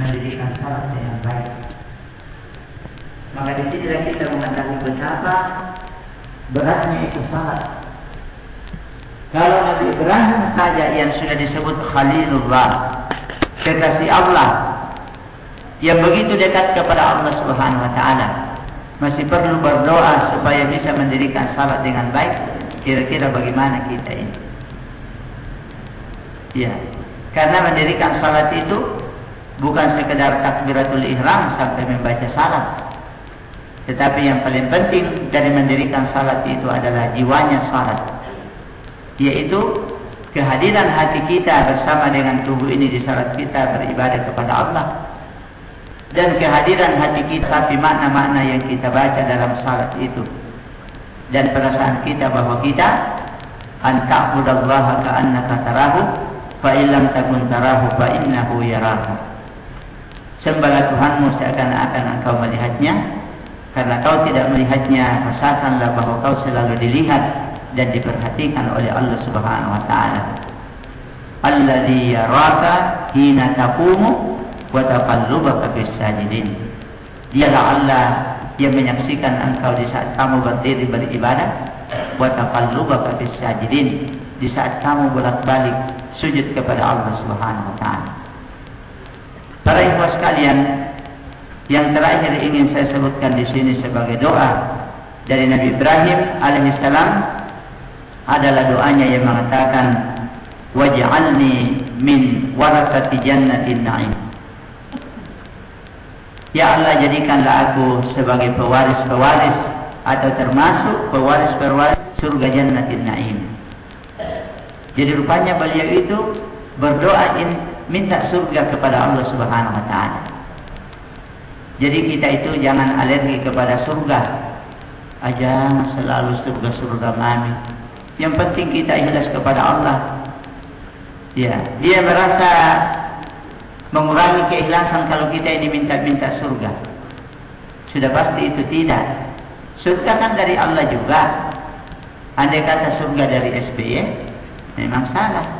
mendirikan salat dengan baik. Maka di sini kita mengetahui betapa beratnya itu salat. Kalau Nabi Ibrahim saja yang sudah disebut Khalilullah, kekasih Allah, yang begitu dekat kepada Allah Subhanahu Wa Taala, masih perlu berdoa supaya bisa mendirikan salat dengan baik. Kira-kira bagaimana kita ini? Ya, karena mendirikan salat itu bukan sekedar takbiratul ihram sampai membaca salat. Tetapi yang paling penting dari mendirikan salat itu adalah jiwanya salat. Yaitu kehadiran hati kita bersama dengan tubuh ini di salat kita beribadah kepada Allah. Dan kehadiran hati kita tapi makna-makna yang kita baca dalam salat itu. Dan perasaan kita bahawa kita anta'budallaha ka'annaka tarahu fa illam takun tarahu fa innahu yarahu sembahlah Tuhanmu seakan-akan engkau melihatnya. Karena kau tidak melihatnya rasakanlah bahawa kau selalu dilihat dan diperhatikan oleh Allah Subhanahu wa taala. Alladzi yaraka hina taqumu wa taqallubaka bis sajidin dialah Allah yang menyaksikan engkau di saat kamu berdiri beribadah. Wa taqallubaka bis sajidin di saat kamu bolak-balik sujud kepada Allah Subhanahu wa taala. Para ikhwah sekalian, yang terakhir ingin saya sebutkan di sini sebagai doa dari Nabi Ibrahim alaihissalam adalah doanya yang mengatakan waj'alni min warasati jannatin na'im. Ya Allah jadikanlah aku sebagai pewaris-pewaris atau termasuk pewaris-pewaris surga jannatin na'im. Jadi rupanya beliau itu berdoa in, minta surga kepada Allah Subhanahu wa taala. Jadi kita itu jangan alergi kepada surga. Aja selalu surga surga mami. Yang penting kita ikhlas kepada Allah. Ya, dia merasa mengurangi keikhlasan kalau kita ini minta-minta surga. Sudah pasti itu tidak. Surga kan dari Allah juga. Andai kata surga dari SBY, memang salah.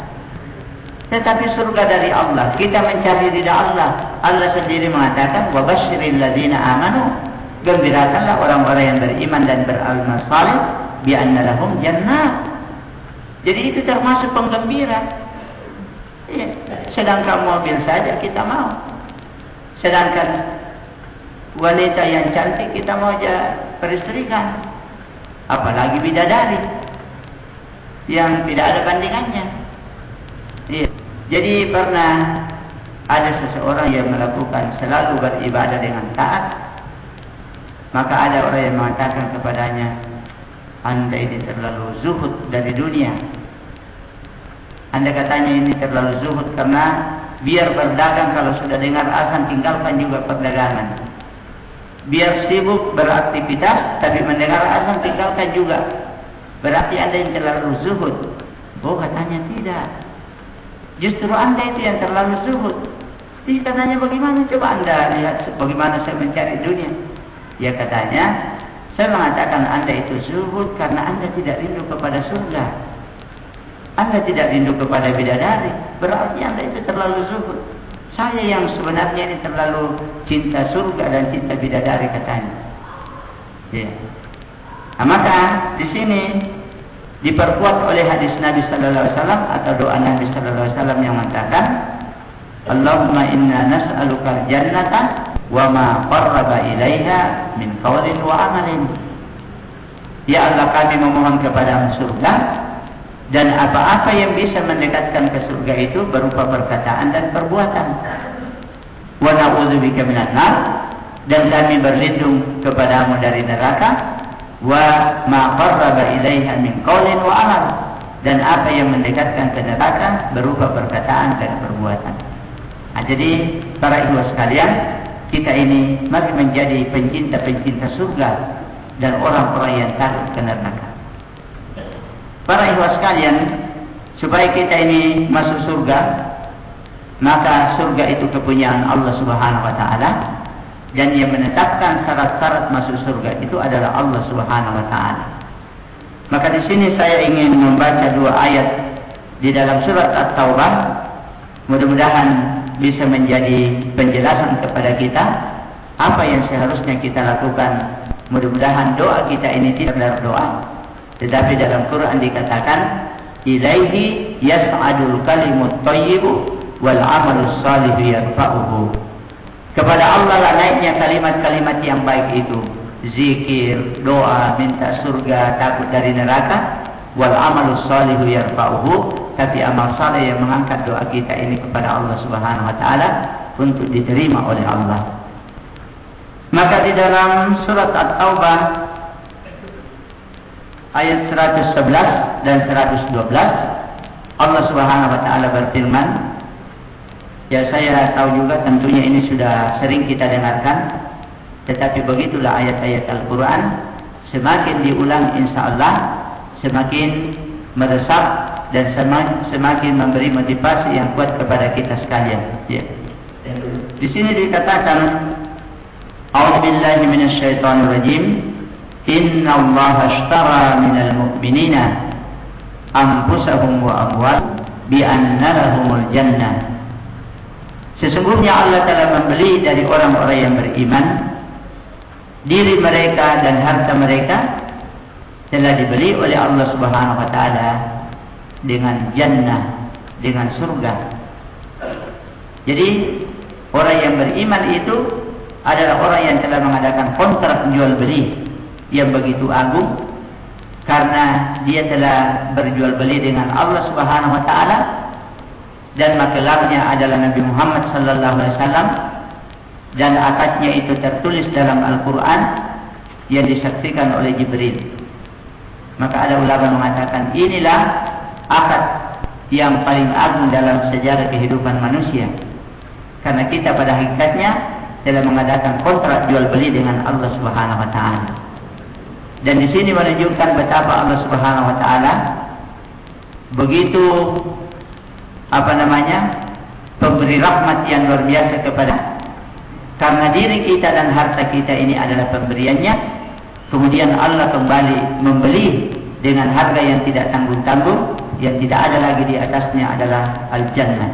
Tetapi surga dari Allah, kita mencari ridha Allah. Allah sendiri mengatakan, "Wa basyiril ladzina amanu." Gembirakanlah orang-orang yang beriman dan saleh bi anna lahum jannah. Jadi itu termasuk penggembira. Ya. Sedangkan mobil saja kita mau. Sedangkan wanita yang cantik kita mau aja peristrikan. Apalagi bidadari yang tidak ada bandingannya. Ya. Jadi pernah ada seseorang yang melakukan selalu beribadah dengan taat, maka ada orang yang mengatakan kepadanya, anda ini terlalu zuhud dari dunia. Anda katanya ini terlalu zuhud karena biar berdagang kalau sudah dengar azan tinggalkan juga perdagangan. Biar sibuk beraktivitas tapi mendengar azan tinggalkan juga. Berarti anda yang terlalu zuhud. Oh katanya tidak. Justru anda itu yang terlalu zuhud. Jadi katanya bagaimana coba anda lihat bagaimana saya mencari dunia. Ya katanya, saya mengatakan anda itu zuhud karena anda tidak rindu kepada surga. Anda tidak rindu kepada bidadari. Berarti anda itu terlalu zuhud. Saya yang sebenarnya ini terlalu cinta surga dan cinta bidadari katanya. Ya. Nah, maka di sini diperkuat oleh hadis Nabi sallallahu alaihi wasallam atau doa Nabi sallallahu alaihi wasallam yang mengatakan Allahumma inna nas'aluka al-jannata wa ma qarraba ilaiha min qawlin wa amalin. Ya Allah kami memohon kepada surga dan apa-apa yang bisa mendekatkan ke surga itu berupa perkataan dan perbuatan. Wa na'udzubika minan nar dan kami berlindung kepadamu dari neraka. Wa ma qarraba ilaiha min qawlin wa amal dan apa yang mendekatkan ke neraka berupa perkataan dan perbuatan. Nah, jadi para ibu sekalian, kita ini masih menjadi pencinta-pencinta surga dan orang-orang yang takut ke neraka. Para ibu sekalian, supaya kita ini masuk surga, maka surga itu kepunyaan Allah Subhanahu wa taala dan yang menetapkan syarat-syarat masuk surga itu adalah Allah Subhanahu wa taala. Maka di sini saya ingin membaca dua ayat di dalam surat At-Taubah. Mudah-mudahan bisa menjadi penjelasan kepada kita apa yang seharusnya kita lakukan. Mudah-mudahan doa kita ini tidak adalah doa tetapi dalam Quran dikatakan ilaihi yas'adul kalimut thayyibu wal amalus salihu yarfa'uhu kepada Allah lah naiknya kalimat-kalimat yang baik itu zikir, doa, minta surga, takut dari neraka. Wal amalus salihu yarfa'uhu. Tapi amal saleh yang mengangkat doa kita ini kepada Allah Subhanahu wa taala untuk diterima oleh Allah. Maka di dalam surat At-Taubah ayat 111 dan 112 Allah Subhanahu wa taala berfirman Ya saya tahu juga tentunya ini sudah sering kita dengarkan tetapi begitulah ayat-ayat Al-Quran. Semakin diulang insya Allah Semakin meresap Dan semakin memberi motivasi yang kuat kepada kita sekalian. Ya. Di sini dikatakan A'udzubillahiminasyaitanirrajim Inna Allah ashtara minal mu'minina Ampusahum wa amwal Bi'annalahumul jannah. Sesungguhnya Allah telah membeli dari orang-orang yang beriman diri mereka dan harta mereka telah dibeli oleh Allah Subhanahu wa taala dengan jannah dengan surga. Jadi orang yang beriman itu adalah orang yang telah mengadakan kontrak jual beli yang begitu agung karena dia telah berjual beli dengan Allah Subhanahu wa taala dan makelarnya adalah Nabi Muhammad sallallahu alaihi wasallam dan akadnya itu tertulis dalam Al-Qur'an yang disaksikan oleh Jibril maka ada ulama mengatakan inilah akad yang paling agung dalam sejarah kehidupan manusia karena kita pada hakikatnya dalam mengadakan kontrak jual beli dengan Allah Subhanahu wa taala. Dan di sini menunjukkan betapa Allah Subhanahu wa taala begitu apa namanya? pemberi rahmat yang luar biasa kepada karena diri kita dan harta kita ini adalah pemberiannya kemudian Allah kembali membeli dengan harga yang tidak tanggung-tanggung yang tidak ada lagi di atasnya adalah al-jannah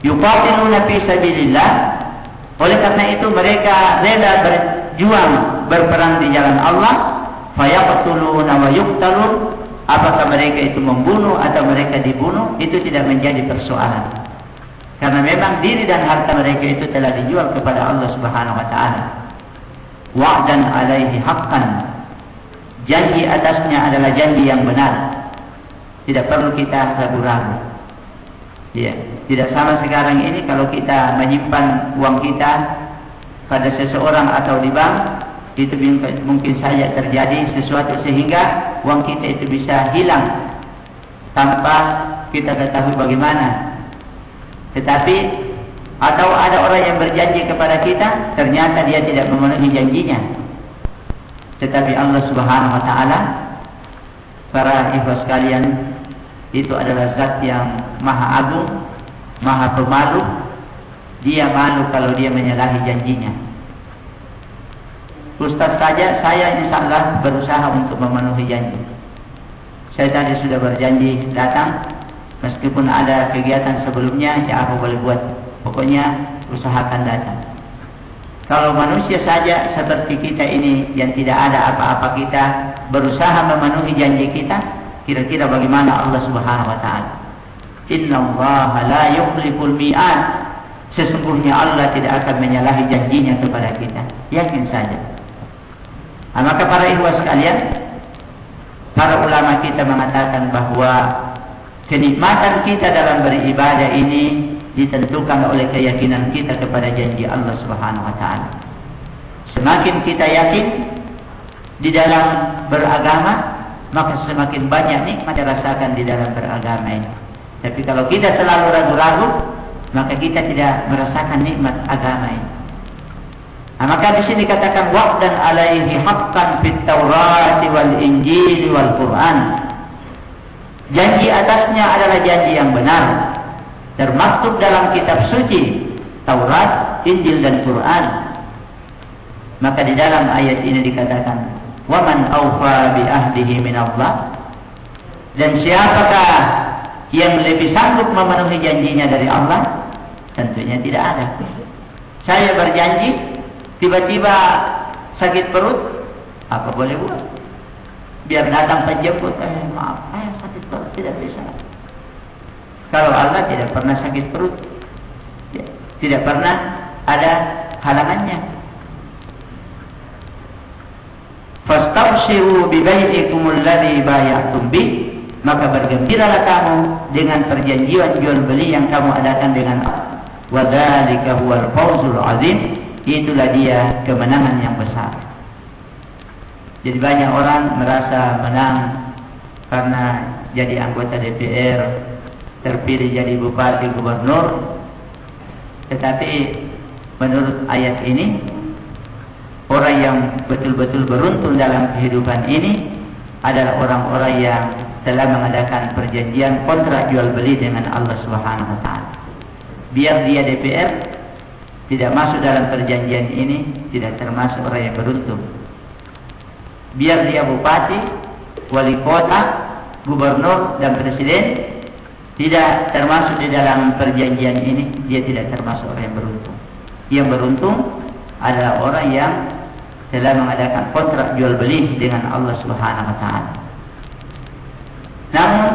yuqatiluna fi sabilillah oleh karena itu mereka rela berjuang berperang di jalan Allah. Fayaqtuluna wa yuqtalun. Apakah mereka itu membunuh atau mereka dibunuh itu tidak menjadi persoalan. Karena memang diri dan harta mereka itu telah dijual kepada Allah Subhanahu wa taala. Wa'dan 'alaihi haqqan. Janji atasnya adalah janji yang benar. Tidak perlu kita ragu-ragu. Ya. Tidak sama sekarang ini kalau kita menyimpan uang kita pada seseorang atau di bank itu mungkin saja terjadi sesuatu sehingga uang kita itu bisa hilang tanpa kita ketahui bagaimana. Tetapi atau ada orang yang berjanji kepada kita ternyata dia tidak memenuhi janjinya. Tetapi Allah Subhanahu wa taala para ikhwas sekalian itu adalah zat yang maha agung maha pemalu. Dia malu kalau dia menyalahi janjinya. Ustaz saja saya insyaAllah berusaha untuk memenuhi janji. Saya tadi sudah berjanji datang meskipun ada kegiatan sebelumnya ya aku boleh buat? Pokoknya usahakan datang. Kalau manusia saja seperti kita ini yang tidak ada apa-apa kita berusaha memenuhi janji kita kira-kira bagaimana Allah subhanahu wa ta'ala? Inna Allah la yukhliful mi'ad. Sesungguhnya Allah tidak akan menyalahi janjinya kepada kita. Yakin saja. Nah, Maka para ikhwas sekalian Para ulama kita mengatakan bahawa Kenikmatan kita dalam beribadah ini Ditentukan oleh keyakinan kita kepada janji Allah subhanahu wa ta'ala Semakin kita yakin Di dalam beragama Maka semakin banyak nikmat dirasakan di dalam beragama ini tapi kalau kita selalu ragu-ragu, maka kita tidak merasakan nikmat agama ini. Nah, maka di sini katakan wa'dan alaihi haqqan fit Taurat wal Injil wal Quran. Janji atasnya adalah janji yang benar. Termaktub dalam kitab suci Taurat, Injil dan Quran. Maka di dalam ayat ini dikatakan, "Wa man awfa bi ahdihi min Allah?" Dan siapakah yang lebih sanggup memenuhi janjinya dari Allah? Tentunya tidak ada. Saya berjanji, tiba-tiba sakit perut, apa boleh buat? Biar datang penjemput, eh, maaf, tidak bisa. Kalau Allah tidak pernah sakit perut, ya, tidak pernah ada halangannya. Fastabshiru bi bai'ikum alladhi bay'atum bih maka bergembiralah kamu dengan perjanjian jual beli yang kamu adakan dengan Allah. Wadzalika huwal fawzul azim. Itulah dia kemenangan yang besar. Jadi banyak orang merasa menang karena jadi anggota DPR, terpilih jadi bupati gubernur. Tetapi menurut ayat ini orang yang betul-betul beruntung dalam kehidupan ini adalah orang-orang yang telah mengadakan perjanjian kontrak jual beli dengan Allah Subhanahu wa taala. Biar dia DPR tidak masuk dalam perjanjian ini tidak termasuk orang yang beruntung. Biar dia bupati, wali kota, gubernur dan presiden tidak termasuk di dalam perjanjian ini dia tidak termasuk orang yang beruntung. Yang beruntung adalah orang yang telah mengadakan kontrak jual beli dengan Allah Subhanahu wa taala. Namun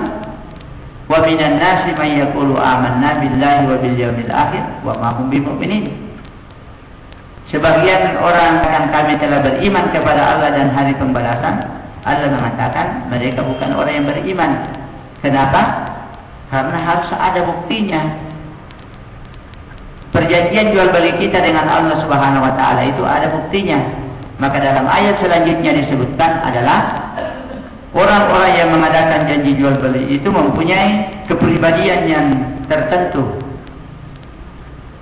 wa minan nasi man yaqulu amanna billahi wa bil yawmil akhir wa ma hum bimumin. Sebagian orang yang kami telah beriman kepada Allah dan hari pembalasan, Allah mengatakan mereka bukan orang yang beriman. Kenapa? Karena harus ada buktinya. Perjanjian jual beli kita dengan Allah Subhanahu wa taala itu ada buktinya. Maka dalam ayat selanjutnya disebutkan adalah Orang-orang yang mengadakan janji jual beli itu mempunyai kepribadian yang tertentu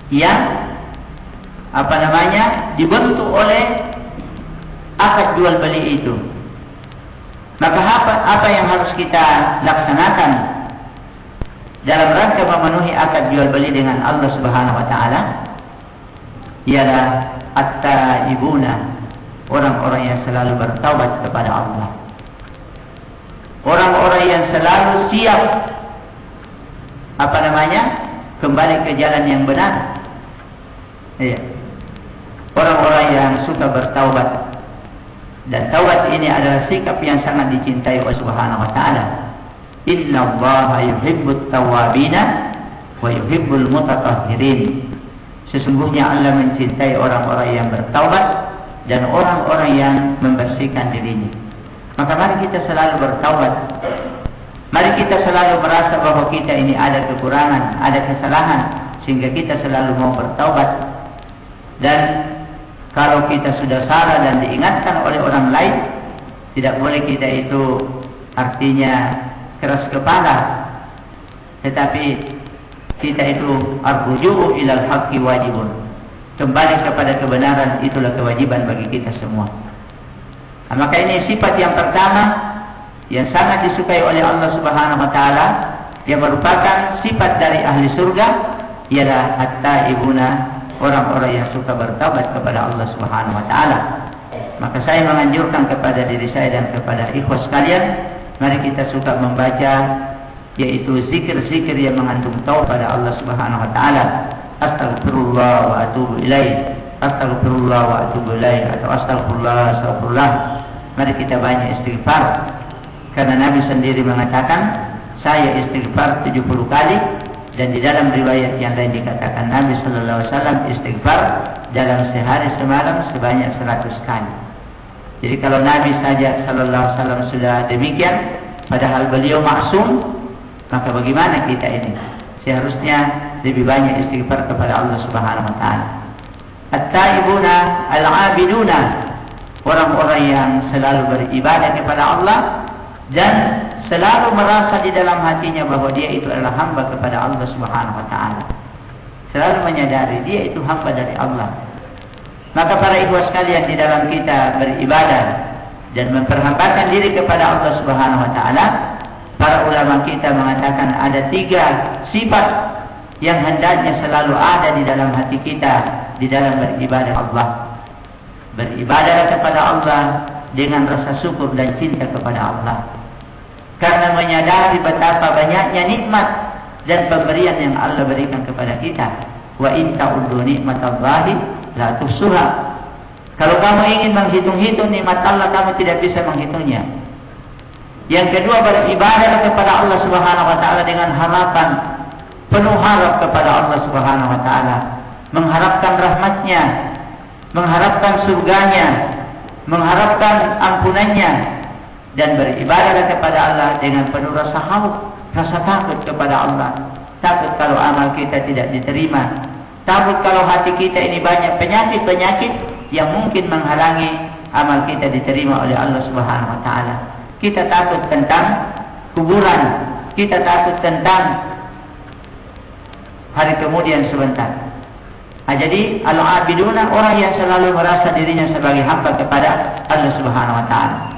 yang apa namanya dibentuk oleh akad jual beli itu. Maka apa, apa yang harus kita laksanakan dalam rangka memenuhi akad jual beli dengan Allah Subhanahu Wa Taala? Ialah at-taibuna orang-orang yang selalu bertaubat kepada Allah orang-orang yang selalu siap apa namanya kembali ke jalan yang benar iya orang-orang yang suka bertaubat dan taubat ini adalah sikap yang sangat dicintai oleh Subhanahu wa taala inna allaha yuhibbut tawabina wa yuhibbul mutatahhirin sesungguhnya Allah mencintai orang-orang yang bertaubat dan orang-orang yang membersihkan dirinya Maka mari kita selalu bertawad. Mari kita selalu merasa bahawa kita ini ada kekurangan, ada kesalahan. Sehingga kita selalu mau bertawad. Dan kalau kita sudah salah dan diingatkan oleh orang lain, tidak boleh kita itu artinya keras kepala. Tetapi kita itu arbuju'u ilal haqqi wajibun. Kembali kepada kebenaran itulah kewajiban bagi kita semua. Nah, maka ini sifat yang pertama yang sangat disukai oleh Allah Subhanahu wa taala yang merupakan sifat dari ahli surga ialah at-taibuna orang-orang yang suka bertaubat kepada Allah Subhanahu wa taala. Maka saya menganjurkan kepada diri saya dan kepada ikhwas sekalian, mari kita suka membaca yaitu zikir-zikir yang mengandung taubat kepada Allah Subhanahu wa taala. Astagfirullah wa atubu ilaih. Astagfirullah wa atubu ilaih atau astagfirullah astagfirullah Mari kita banyak istighfar Karena Nabi sendiri mengatakan Saya istighfar 70 kali Dan di dalam riwayat yang lain dikatakan Nabi Wasallam istighfar Dalam sehari semalam sebanyak 100 kali Jadi kalau Nabi saja Wasallam sudah demikian Padahal beliau maksum Maka bagaimana kita ini Seharusnya lebih banyak istighfar kepada Allah Subhanahu Wa Taala. At-taibuna al-abiduna orang-orang yang selalu beribadah kepada Allah dan selalu merasa di dalam hatinya bahawa dia itu adalah hamba kepada Allah Subhanahu wa taala. Selalu menyadari dia itu hamba dari Allah. Maka para ibu sekalian di dalam kita beribadah dan memperhambakan diri kepada Allah Subhanahu wa taala, para ulama kita mengatakan ada tiga sifat yang hendaknya selalu ada di dalam hati kita di dalam beribadah Allah beribadah kepada Allah dengan rasa syukur dan cinta kepada Allah. Karena menyadari betapa banyaknya nikmat dan pemberian yang Allah berikan kepada kita. Wa in ta'uddu nikmatallahi la tuhsuha. Kalau kamu ingin menghitung-hitung nikmat Allah, kamu tidak bisa menghitungnya. Yang kedua beribadah kepada Allah Subhanahu wa taala dengan harapan penuh harap kepada Allah Subhanahu wa taala, mengharapkan rahmatnya, mengharapkan surganya, mengharapkan ampunannya dan beribadah kepada Allah dengan penuh rasa khauf, rasa takut kepada Allah. Takut kalau amal kita tidak diterima. Takut kalau hati kita ini banyak penyakit-penyakit yang mungkin menghalangi amal kita diterima oleh Allah Subhanahu wa taala. Kita takut tentang kuburan. Kita takut tentang hari kemudian sebentar. Nah, jadi al-abiduna orang yang selalu merasa dirinya sebagai hamba kepada Allah Subhanahu wa taala.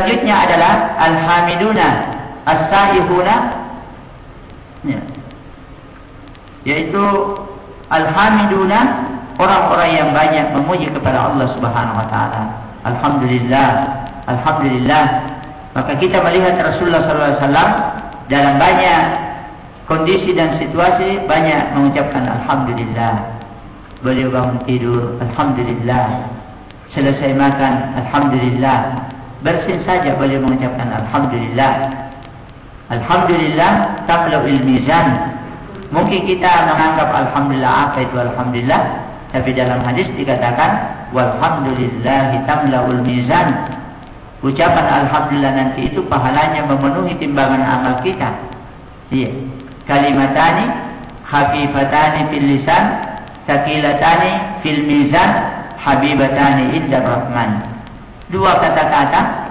Selanjutnya adalah al-hamiduna as-saihuna ya. Yaitu al-hamiduna orang-orang yang banyak memuji kepada Allah Subhanahu wa taala. Alhamdulillah. Alhamdulillah Maka kita melihat Rasulullah SAW dalam banyak kondisi dan situasi banyak mengucapkan Alhamdulillah. Beliau bangun tidur, Alhamdulillah. Selesai makan, Alhamdulillah. Bersin saja beliau mengucapkan Alhamdulillah. Alhamdulillah, tamla'ul mizan. Mungkin kita menganggap Alhamdulillah apa itu Alhamdulillah. Tapi dalam hadis dikatakan, Walhamdulillah tamla'ul mizan. Ucapan Alhamdulillah nanti itu pahalanya memenuhi timbangan amal kita. Iya. Kalimatani hafifatani fil lisan, takilatani fil mizan, habibatani inda rahman. Dua kata-kata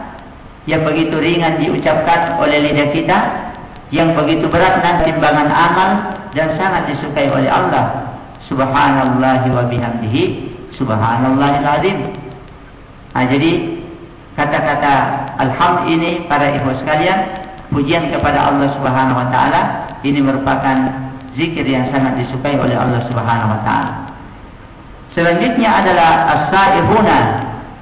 yang begitu ringan diucapkan oleh lidah kita, yang begitu berat dan timbangan amal dan sangat disukai oleh Allah. Subhanallah wa bihamdihi, subhanallahil azim. Nah, jadi kata-kata alhamd ini para ibu sekalian pujian kepada Allah Subhanahu wa taala ini merupakan zikir yang sangat disukai oleh Allah Subhanahu wa taala. Selanjutnya adalah as-saihuna,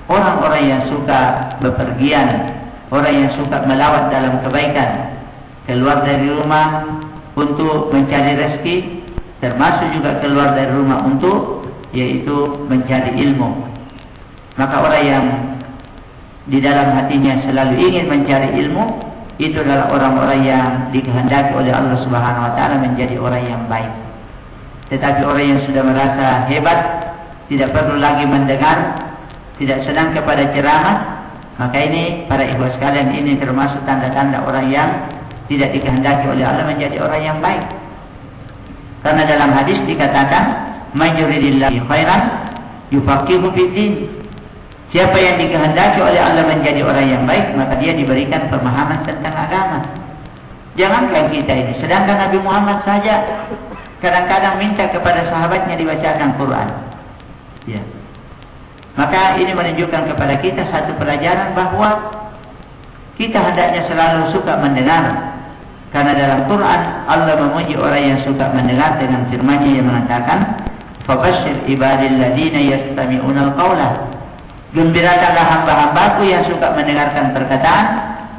orang-orang yang suka bepergian, orang yang suka melawat dalam kebaikan, keluar dari rumah untuk mencari rezeki, termasuk juga keluar dari rumah untuk yaitu mencari ilmu. Maka orang yang di dalam hatinya selalu ingin mencari ilmu itu adalah orang-orang yang dikehendaki oleh Allah Subhanahu wa taala menjadi orang yang baik. Tetapi orang yang sudah merasa hebat tidak perlu lagi mendengar tidak senang kepada ceramah maka ini para ibu sekalian ini termasuk tanda-tanda orang yang tidak dikehendaki oleh Allah menjadi orang yang baik. Karena dalam hadis dikatakan mayyuridillahi khairan yufaqihu fid din Siapa yang dikehendaki oleh Allah menjadi orang yang baik, maka dia diberikan pemahaman tentang agama. Jangankan kita ini, sedangkan Nabi Muhammad saja kadang-kadang minta kepada sahabatnya dibacakan Quran. Ya. Maka ini menunjukkan kepada kita satu pelajaran bahawa kita hendaknya selalu suka mendengar. Karena dalam Quran Allah memuji orang yang suka mendengar dengan firman-Nya yang mengatakan, "Fabashshir ibadil ladina yastami'una al-qawla." Gembirakanlah hamba-hambaku yang suka mendengarkan perkataan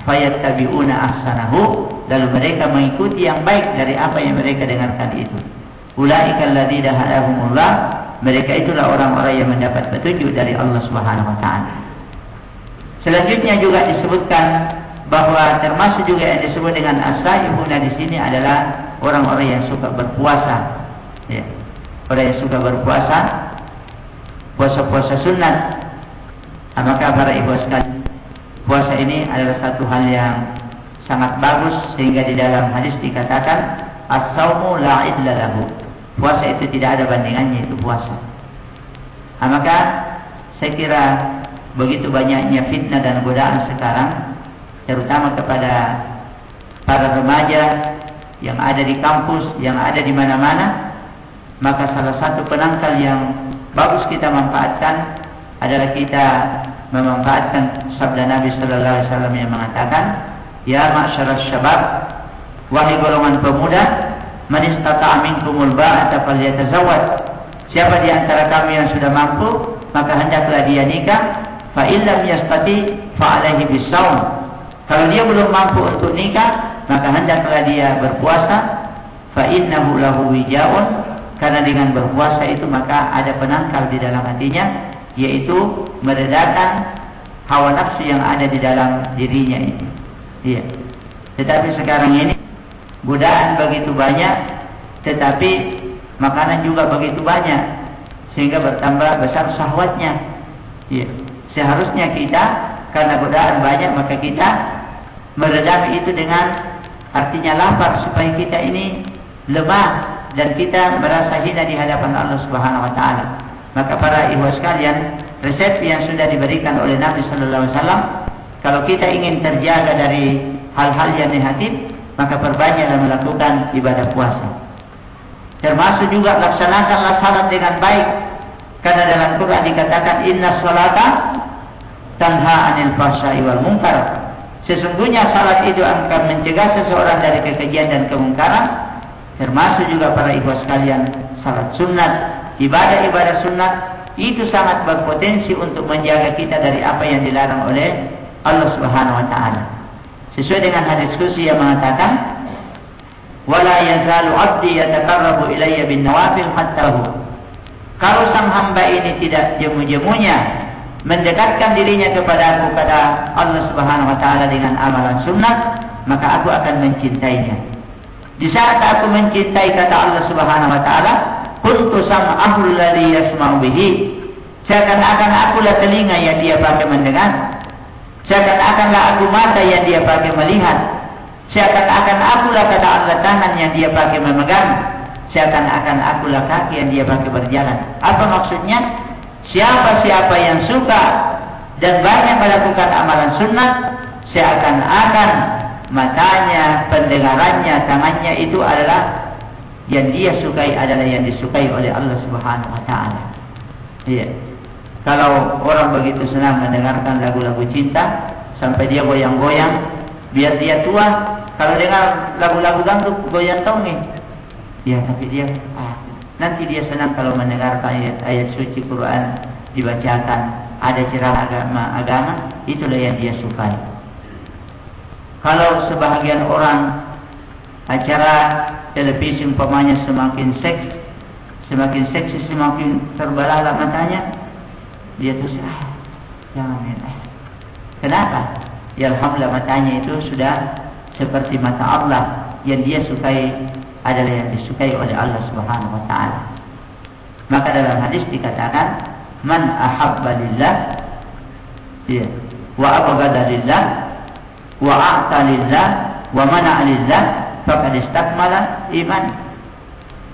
fayattabi'una ahsanahu lalu mereka mengikuti yang baik dari apa yang mereka dengarkan itu. Ulaika alladziina hadahumullah mereka itulah orang-orang yang mendapat petunjuk dari Allah Subhanahu wa taala. Selanjutnya juga disebutkan bahawa termasuk juga yang disebut dengan as-saihuna di sini adalah orang-orang yang suka berpuasa. Ya. Orang yang suka berpuasa puasa-puasa sunat Apakah para ibu sekalian puasa ini adalah satu hal yang sangat bagus sehingga di dalam hadis dikatakan as-saumu la idla lahu. Puasa itu tidak ada bandingannya itu puasa. Nah, maka saya kira begitu banyaknya fitnah dan godaan sekarang terutama kepada para remaja yang ada di kampus, yang ada di mana-mana maka salah satu penangkal yang bagus kita manfaatkan adalah kita memanfaatkan sabda Nabi sallallahu alaihi wasallam yang mengatakan ya ma'syaras syabab wahai golongan pemuda man istata'a minkumul ba'ata falyatazawwaj siapa di antara kami yang sudah mampu maka hendaklah dia nikah fa illam yastati fa alaihi bisawm Kalau dia belum mampu untuk nikah, maka hendaklah dia berpuasa. Fa innahu lahu wijaun karena dengan berpuasa itu maka ada penangkal di dalam hatinya yaitu meredakan hawa nafsu yang ada di dalam dirinya itu. Iya. Tetapi sekarang ini godaan begitu banyak tetapi makanan juga begitu banyak sehingga bertambah besar syahwatnya. Iya. Seharusnya kita karena godaan banyak maka kita meredam itu dengan artinya lapar supaya kita ini lemah dan kita merasa hina di hadapan Allah Subhanahu wa taala. Maka para ibu sekalian, resep yang sudah diberikan oleh Nabi sallallahu alaihi wasallam, kalau kita ingin terjaga dari hal-hal yang negatif, maka perbanyaklah melakukan ibadah puasa. Termasuk juga laksanakanlah salat dengan baik. Karena dalam Quran dikatakan inna salata tanha anil fahsya'i wal munkar. Sesungguhnya salat itu akan mencegah seseorang dari kekejian dan kemungkaran termasuk juga para ibu sekalian salat sunat ibadah-ibadah sunat itu sangat berpotensi untuk menjaga kita dari apa yang dilarang oleh Allah Subhanahu wa taala sesuai dengan hadis kursi yang mengatakan wala yazalu 'abdi yataqarrabu ilayya bin nawafil hatta kalau sang hamba ini tidak jemu-jemunya mendekatkan dirinya kepada aku kepada Allah Subhanahu wa taala dengan amalan sunnah maka aku akan mencintainya di saat aku mencintai kata Allah Subhanahu wa taala, kuntu sam'ahu alladhi yasma'u bihi. Seakan-akan akulah telinga yang dia pakai mendengar. Seakan-akanlah aku mata yang dia pakai melihat. Seakan-akan akulah kata Allah tangan yang dia pakai memegang. Seakan-akan akulah kaki yang dia pakai berjalan. Apa maksudnya? Siapa-siapa yang suka dan banyak melakukan amalan sunnah, seakan-akan matanya, pendengarannya, tangannya itu adalah yang dia sukai adalah yang disukai oleh Allah Subhanahu wa taala. Iya. Kalau orang begitu senang mendengarkan lagu-lagu cinta sampai dia goyang-goyang, biar dia tua, kalau dengar lagu-lagu dangdut goyang tongi. Ya, tapi dia ah, nanti dia senang kalau mendengarkan ayat-ayat suci Quran dibacakan, ada cerah agama, agama, itulah yang dia sukai. Kalau sebahagian orang acara televisi umpamanya semakin seks, semakin seksi, semakin terbalala matanya, dia tuh ah, jangan ini. Kenapa? Ya Alhamdulillah matanya itu sudah seperti mata Allah yang dia sukai adalah yang disukai oleh Allah Subhanahu Wa Taala. Maka dalam hadis dikatakan, man ahabba lillah, ya, wa abghada lillah, wa a'ta lillah wa mana lillah faqad istakmala iman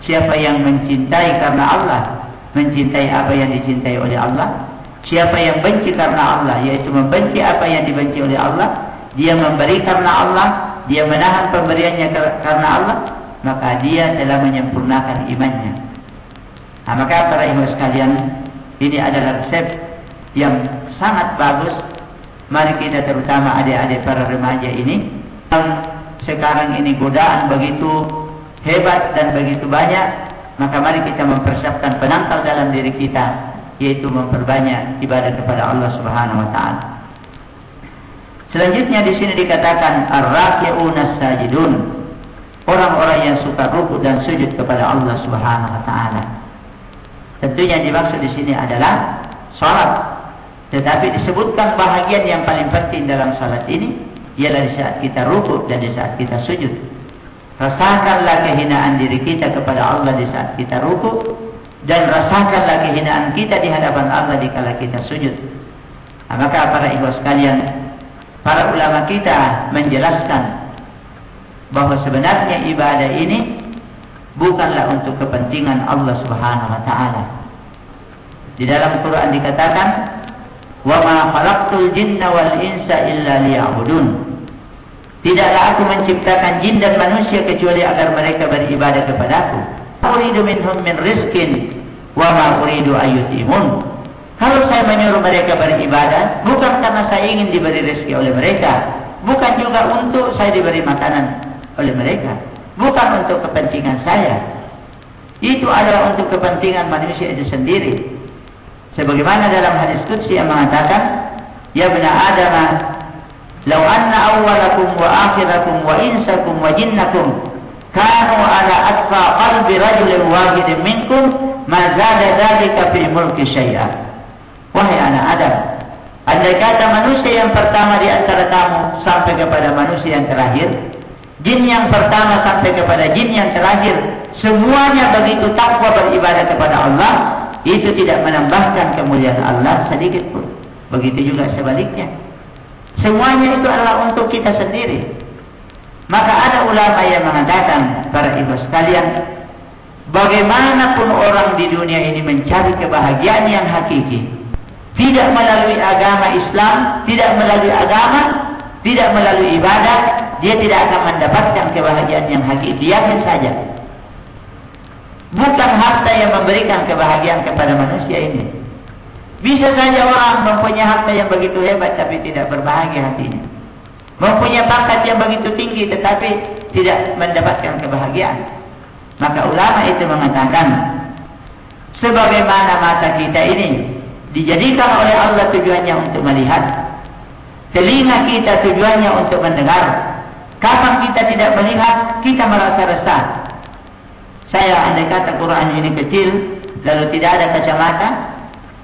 siapa yang mencintai karena Allah mencintai apa yang dicintai oleh Allah siapa yang benci karena Allah yaitu membenci apa yang dibenci oleh Allah dia memberi karena Allah dia menahan pemberiannya karena Allah maka dia telah menyempurnakan imannya. Nah, maka para ibu sekalian ini adalah resep yang sangat bagus. Mari kita terutama adik-adik para remaja ini yang sekarang ini godaan begitu hebat dan begitu banyak, maka mari kita mempersiapkan penangkal dalam diri kita yaitu memperbanyak ibadah kepada Allah Subhanahu wa taala. Selanjutnya di sini dikatakan ar-raki'una sajidun. Orang-orang yang suka rukuk dan sujud kepada Allah Subhanahu wa taala. Tentunya dimaksud di sini adalah salat tetapi disebutkan bahagian yang paling penting dalam salat ini ialah di saat kita rukuk dan di saat kita sujud. Rasakanlah kehinaan diri kita kepada Allah di saat kita rukuk dan rasakanlah kehinaan kita di hadapan Allah di kala kita sujud. Nah, maka para ibu sekalian, para ulama kita menjelaskan bahawa sebenarnya ibadah ini bukanlah untuk kepentingan Allah Subhanahu wa taala. Di dalam Quran dikatakan wa ma khalaqtul jinna wal insa illa liya'budun tidaklah aku menciptakan jin dan manusia kecuali agar mereka beribadah kepadaku uridu minhum min rizkin wa ma uridu ayyutimun kalau saya menyuruh mereka beribadah bukan karena saya ingin diberi rezeki oleh mereka bukan juga untuk saya diberi makanan oleh mereka bukan untuk kepentingan saya. Itu adalah untuk kepentingan manusia itu sendiri. Sebagaimana dalam hadis Qudsi yang mengatakan, Ya bina Adam, "Lau anna awwalakum wa akhirakum wa insakum wa jinnakum kanu ala atqa qalbi rajulin wahidin minkum ma zada dhalika fi mulki syai'a." Wahai anak Adam, andai kata manusia yang pertama di antara kamu sampai kepada manusia yang terakhir, jin yang pertama sampai kepada jin yang terakhir, semuanya begitu takwa beribadah kepada Allah, itu tidak menambahkan kemuliaan Allah sedikit pun. Begitu juga sebaliknya. Semuanya itu adalah untuk kita sendiri. Maka ada ulama yang mengatakan para ibu sekalian, bagaimanapun orang di dunia ini mencari kebahagiaan yang hakiki, tidak melalui agama Islam, tidak melalui agama, tidak melalui ibadah, dia tidak akan mendapatkan kebahagiaan yang hakiki. Yakin saja. Bukan harta yang memberikan kebahagiaan kepada manusia ini. Bisa saja orang mempunyai harta yang begitu hebat tapi tidak berbahagia hatinya. Mempunyai pangkat yang begitu tinggi tetapi tidak mendapatkan kebahagiaan. Maka ulama itu mengatakan sebagaimana mata kita ini dijadikan oleh Allah tujuannya untuk melihat telinga kita tujuannya untuk mendengar kapan kita tidak melihat kita merasa resah. Saya andai kata Quran ini kecil lalu tidak ada kacamata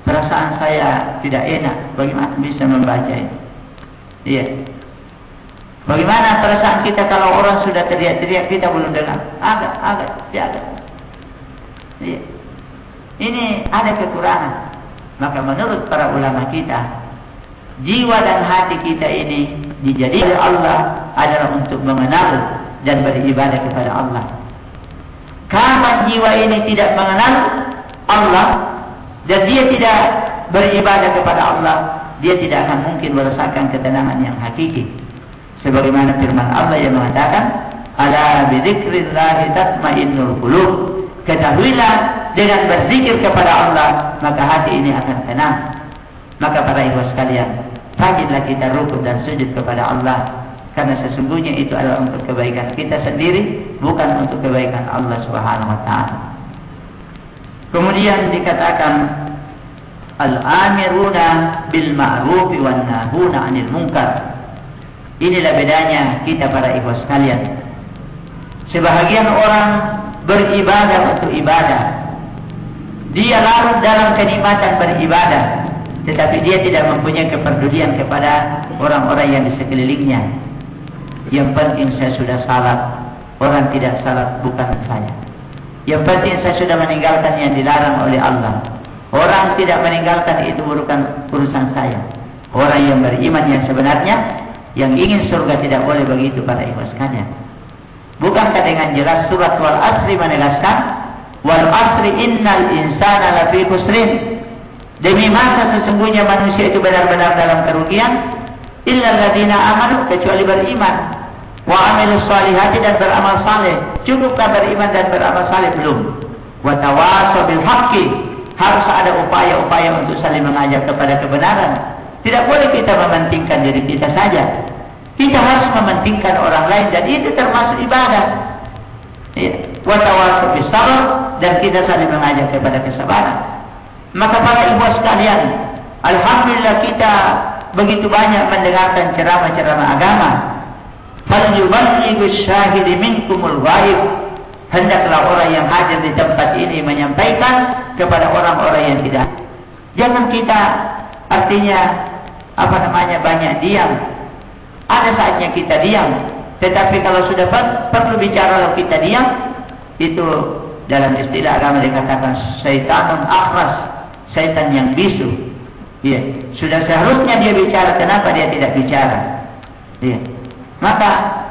perasaan saya tidak enak bagaimana bisa membaca ini? Iya bagaimana perasaan kita kalau orang sudah teriak-teriak kita belum dengar? Agak agak tidak iya. Ini ada kekurangan. Maka menurut para ulama kita jiwa dan hati kita ini dijadikan Allah adalah untuk mengenal dan beribadah kepada Allah. Kapan jiwa ini tidak mengenal Allah dan dia tidak beribadah kepada Allah, dia tidak akan mungkin merasakan ketenangan yang hakiki. Sebagaimana firman Allah yang mengatakan, "Ala bi dzikrillah tatma'innul qulub." Ketahuilah dengan berzikir kepada Allah, maka hati ini akan tenang. Maka para ibu sekalian, rajinlah kita rukuk dan sujud kepada Allah karena sesungguhnya itu adalah untuk kebaikan kita sendiri bukan untuk kebaikan Allah Subhanahu wa taala. Kemudian dikatakan al-amiruna bil ma'ruf wan nahuna 'anil munkar. Inilah bedanya kita para ibu sekalian. Sebahagian orang beribadah untuk ibadah. Dia larut dalam kenikmatan beribadah, tetapi dia tidak mempunyai kepedulian kepada orang-orang yang di sekelilingnya. Yang penting saya sudah salat Orang tidak salat bukan saya Yang penting saya sudah meninggalkan yang dilarang oleh Allah Orang tidak meninggalkan itu bukan urusan saya Orang yang beriman yang sebenarnya Yang ingin surga tidak boleh begitu pada ikhlas sekalian. Bukankah dengan jelas surat wal asri menegaskan Wal asri innal insana lafi kusrin Demi masa sesungguhnya manusia itu benar-benar dalam kerugian Illa ladina amanu kecuali beriman wa amilu salihati dan beramal saleh. Cukupkah beriman dan beramal saleh? Belum. Wa tawasaw bil haqqi. Harus ada upaya-upaya untuk saling mengajak kepada kebenaran tidak boleh kita mementingkan diri kita saja. Kita harus mementingkan orang lain dan itu termasuk ibadah. Ya. Wa tawasaw bis sabr dan kita saling mengajak kepada kesabaran. Maka para ibu sekalian alhamdulillah kita begitu banyak mendengarkan ceramah-ceramah agama. Falyuballighu syahid minkumul ghaib. Hendaklah orang yang hadir di tempat ini menyampaikan kepada orang-orang yang tidak. Jangan kita artinya apa namanya? Banyak diam. Ada saatnya kita diam. Tetapi kalau sudah perlu bicara lalu kita diam itu dalam istilah agama dikatakan syaitanun akhras. Syaitan yang bisu. Ya sudah seharusnya dia bicara. Kenapa dia tidak bicara? Ya Maka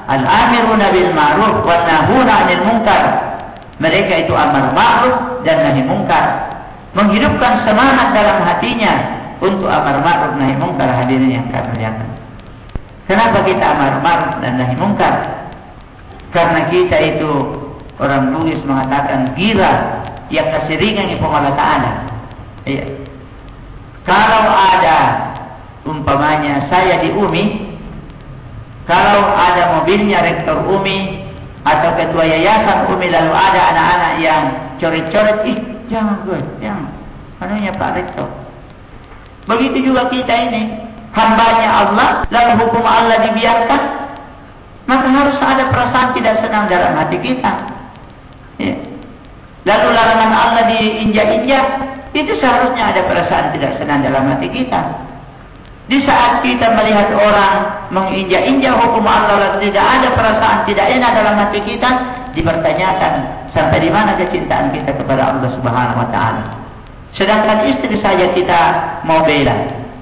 al-amiruna bil ma'ruf wa nahuna 'anil munkar. Mereka itu amar ma'ruf dan nahi munkar. Menghidupkan semangat dalam hatinya untuk amar ma'ruf nahi munkar hadirin yang kami lihatkan. Kenapa kita amar ma'ruf dan nahi munkar? Karena kita itu orang Bugis mengatakan gila yang keseringan itu Allah Ta'ala. Iya. Kalau ada umpamanya saya di Umi, kalau ada mobilnya rektor UMI atau ketua yayasan UMI lalu ada anak-anak yang coret-coret, ih jangan gue, jangan. Anunya Pak Rektor. Begitu juga kita ini. hambanya Allah, lalu hukum Allah dibiarkan, maka harus ada perasaan tidak senang dalam hati kita. Ya. Lalu larangan Allah diinjak-injak, itu seharusnya ada perasaan tidak senang dalam hati kita. Di saat kita melihat orang menginjak-injak hukum Allah dan tidak ada perasaan tidak enak dalam hati kita, dipertanyakan sampai di mana kecintaan kita kepada Allah Subhanahu wa taala. Sedangkan istri saja kita mau bela.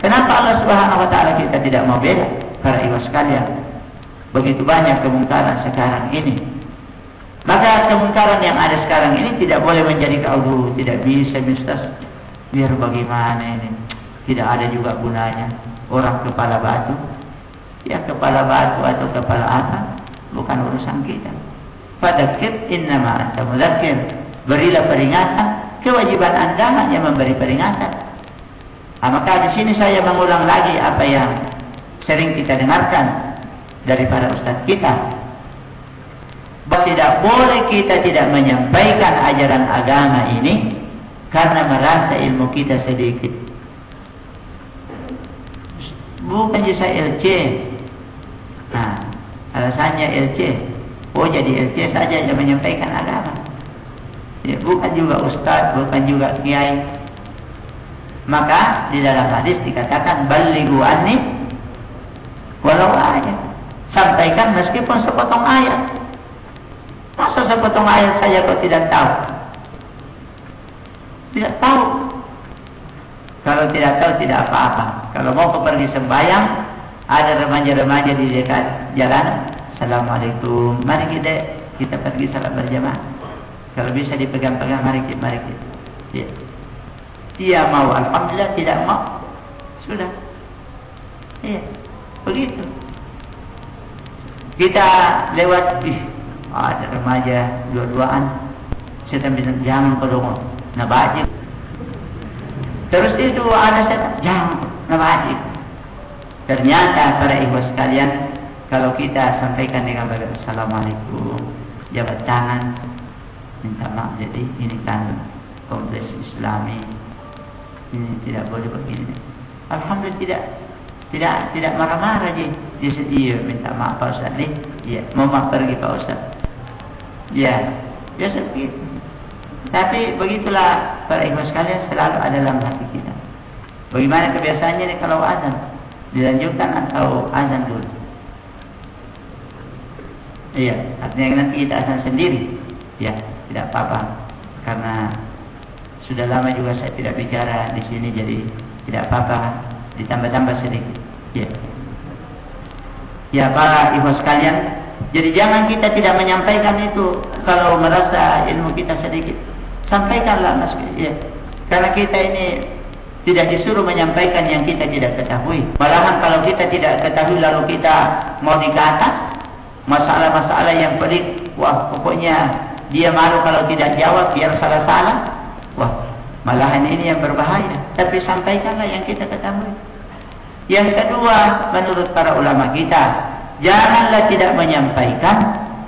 Kenapa Allah Subhanahu wa taala kita tidak mau bela? Para ibu sekalian, begitu banyak kemungkaran sekarang ini. Maka kemungkaran yang ada sekarang ini tidak boleh menjadi kalbu, tidak bisa mistas. Biar bagaimana ini? Tidak ada juga gunanya orang kepala batu ya kepala batu atau kepala apa bukan urusan kita fadakir innama anta mudakir berilah peringatan kewajiban anda hanya memberi peringatan nah, maka di sini saya mengulang lagi apa yang sering kita dengarkan dari para ustaz kita bahawa tidak boleh kita tidak menyampaikan ajaran agama ini karena merasa ilmu kita sedikit bukan jasa LC. Nah, alasannya LC. Oh jadi LC saja yang menyampaikan agama. Ya, bukan juga ustaz, bukan juga kiai. Maka di dalam hadis dikatakan balighu anni walau ayat. Sampaikan meskipun sepotong ayat. Masa sepotong ayat saja kau tidak tahu? Tidak tahu. Kalau tidak tahu tidak apa-apa. Kalau mau pergi sembahyang, ada remaja-remaja di dekat jalan. Assalamualaikum. Mari kita kita pergi salat berjamaah. Kalau bisa dipegang-pegang, mari kita, mari kita. Ya. Dia mau, alhamdulillah tidak mau. Sudah. Iya. Begitu. Kita lewat, ih, ada remaja dua-duaan. Saya bilang jangan kalau nak baca. Terus itu ada saya jangan wajib. Ternyata para ibu sekalian, kalau kita sampaikan dengan baik Assalamualaikum, jabat tangan, minta maaf. Jadi ini kan kompleks Islami, ini tidak boleh begini. Alhamdulillah tidak, tidak, tidak marah-marah je. Dia sedia minta maaf Pak Ustaz ni. Ya, mau maaf pergi Pak Ustaz. Ya, biasa begitu. Tapi begitulah para ibu sekalian selalu ada dalam hati kita. Bagaimana kebiasaannya ini kalau azan? Dilanjutkan atau azan dulu? Iya, artinya nanti kita azan sendiri. Ya, tidak apa-apa. Karena sudah lama juga saya tidak bicara di sini, jadi tidak apa-apa. Ditambah-tambah sedikit. Ya. Ya, para ibu sekalian. Jadi jangan kita tidak menyampaikan itu kalau merasa ilmu kita sedikit. Sampaikanlah mas. Ya. Karena kita ini tidak disuruh menyampaikan yang kita tidak ketahui. Malahan kalau kita tidak ketahui lalu kita mau dikata masalah-masalah yang pelik, wah pokoknya dia malu kalau tidak jawab biar salah-salah. Wah, malahan ini yang berbahaya. Tapi sampaikanlah yang kita ketahui. Yang kedua, menurut para ulama kita, janganlah tidak menyampaikan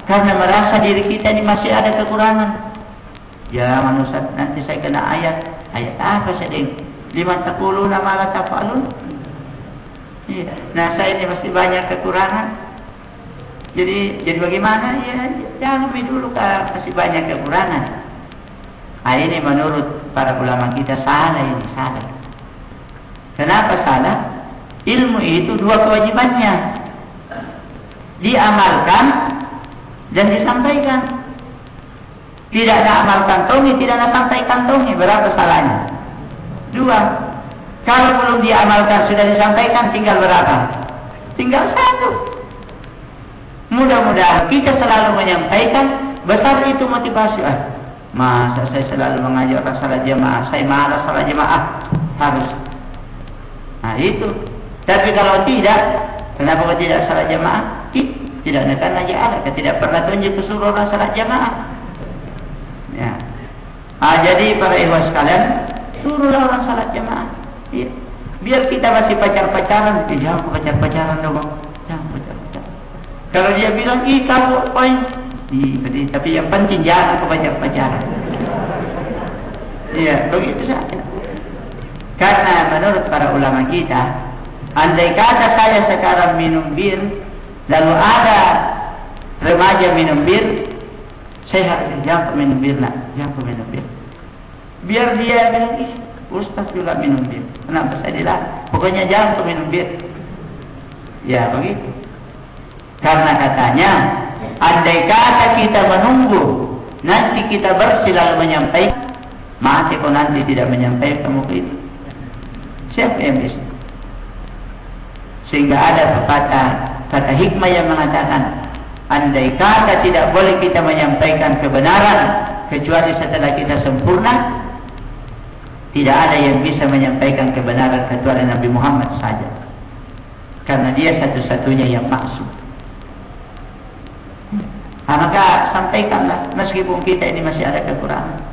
karena merasa diri kita ini masih ada kekurangan. Jangan Ustaz, nanti saya kena ayat. Ayat apa sedih? lima sepuluh nama la tafalun. Iya. Nah saya ini masih banyak kekurangan. Jadi jadi bagaimana ya jangan lebih dulu kalau masih banyak kekurangan. Nah ini menurut para ulama kita salah ini salah. Kenapa salah? Ilmu itu dua kewajibannya. Diamalkan dan disampaikan. Tidak ada amal kantongi, tidak ada sampai kantongi. Berapa salahnya? Dua. Kalau belum diamalkan sudah disampaikan tinggal berapa? Tinggal satu. Mudah-mudahan kita selalu menyampaikan besar itu motivasi. Ah, masa saya selalu mengajak salat jemaah, saya malas salat jemaah. Harus. Nah itu. Tapi kalau tidak, kenapa tidak salat jemaah? Tidak nak lagi ada, tidak pernah tunjuk ke seluruh orang salat jemaah. Ya. Ah, jadi para ikhwan sekalian, Suruhlah orang salat jemaah. Ya. Biar kita masih pacar-pacaran, eh, jangan pacar-pacaran dong. Jangan pacar-pacaran. Kalau dia bilang, ih kamu poin. Ih, tapi yang penting jangan pacar-pacaran. Iya, begitu saja. Karena menurut para ulama kita, Andai kata saya sekarang minum bir, lalu ada remaja minum bir, saya harus jangan minum bir nak, jangan minum bir. Biar dia bilang, ih, Ustaz juga minum bir. Kenapa saya dilarang? Pokoknya jangan minum bir. Ya begitu. Karena katanya, andai kata kita menunggu, nanti kita bersih lalu menyampaikan, mati kau nanti tidak menyampaikan kamu itu. Siapa yang bisa? Sehingga ada kata kata hikmah yang mengatakan andai kata tidak boleh kita menyampaikan kebenaran kecuali setelah kita sempurna tidak ada yang bisa menyampaikan kebenaran kecuali Nabi Muhammad saja karena dia satu-satunya yang maksud nah, maka sampaikanlah meskipun kita ini masih ada kekurangan.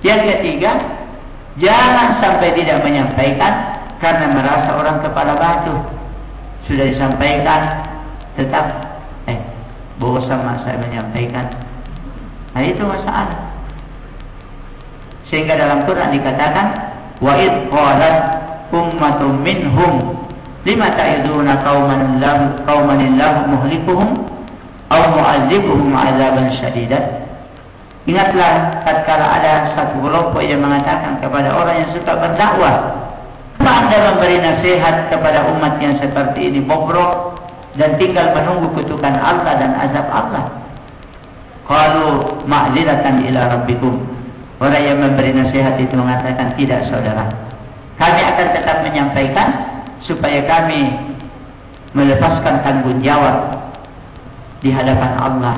Yang ketiga jangan sampai tidak menyampaikan karena merasa orang kepala batu. Sudah disampaikan tetap eh bosan masa menyampaikan. Nah itu masalah. Sehingga dalam Quran dikatakan wa id qalat ummatun minhum lima ta'iduna qauman lahu qauman lahu muhlikuhum aw mu'adzibuhum 'adzaban syadidan ingatlah tatkala ada satu kelompok yang mengatakan kepada orang yang suka berdakwah Kenapa anda memberi nasihat kepada umat yang seperti ini bobrok dan tinggal menunggu kutukan Allah dan azab Allah? Kalau ma'ziratan ila rabbikum. Orang yang memberi nasihat itu mengatakan tidak saudara. Kami akan tetap menyampaikan supaya kami melepaskan tanggung jawab di hadapan Allah.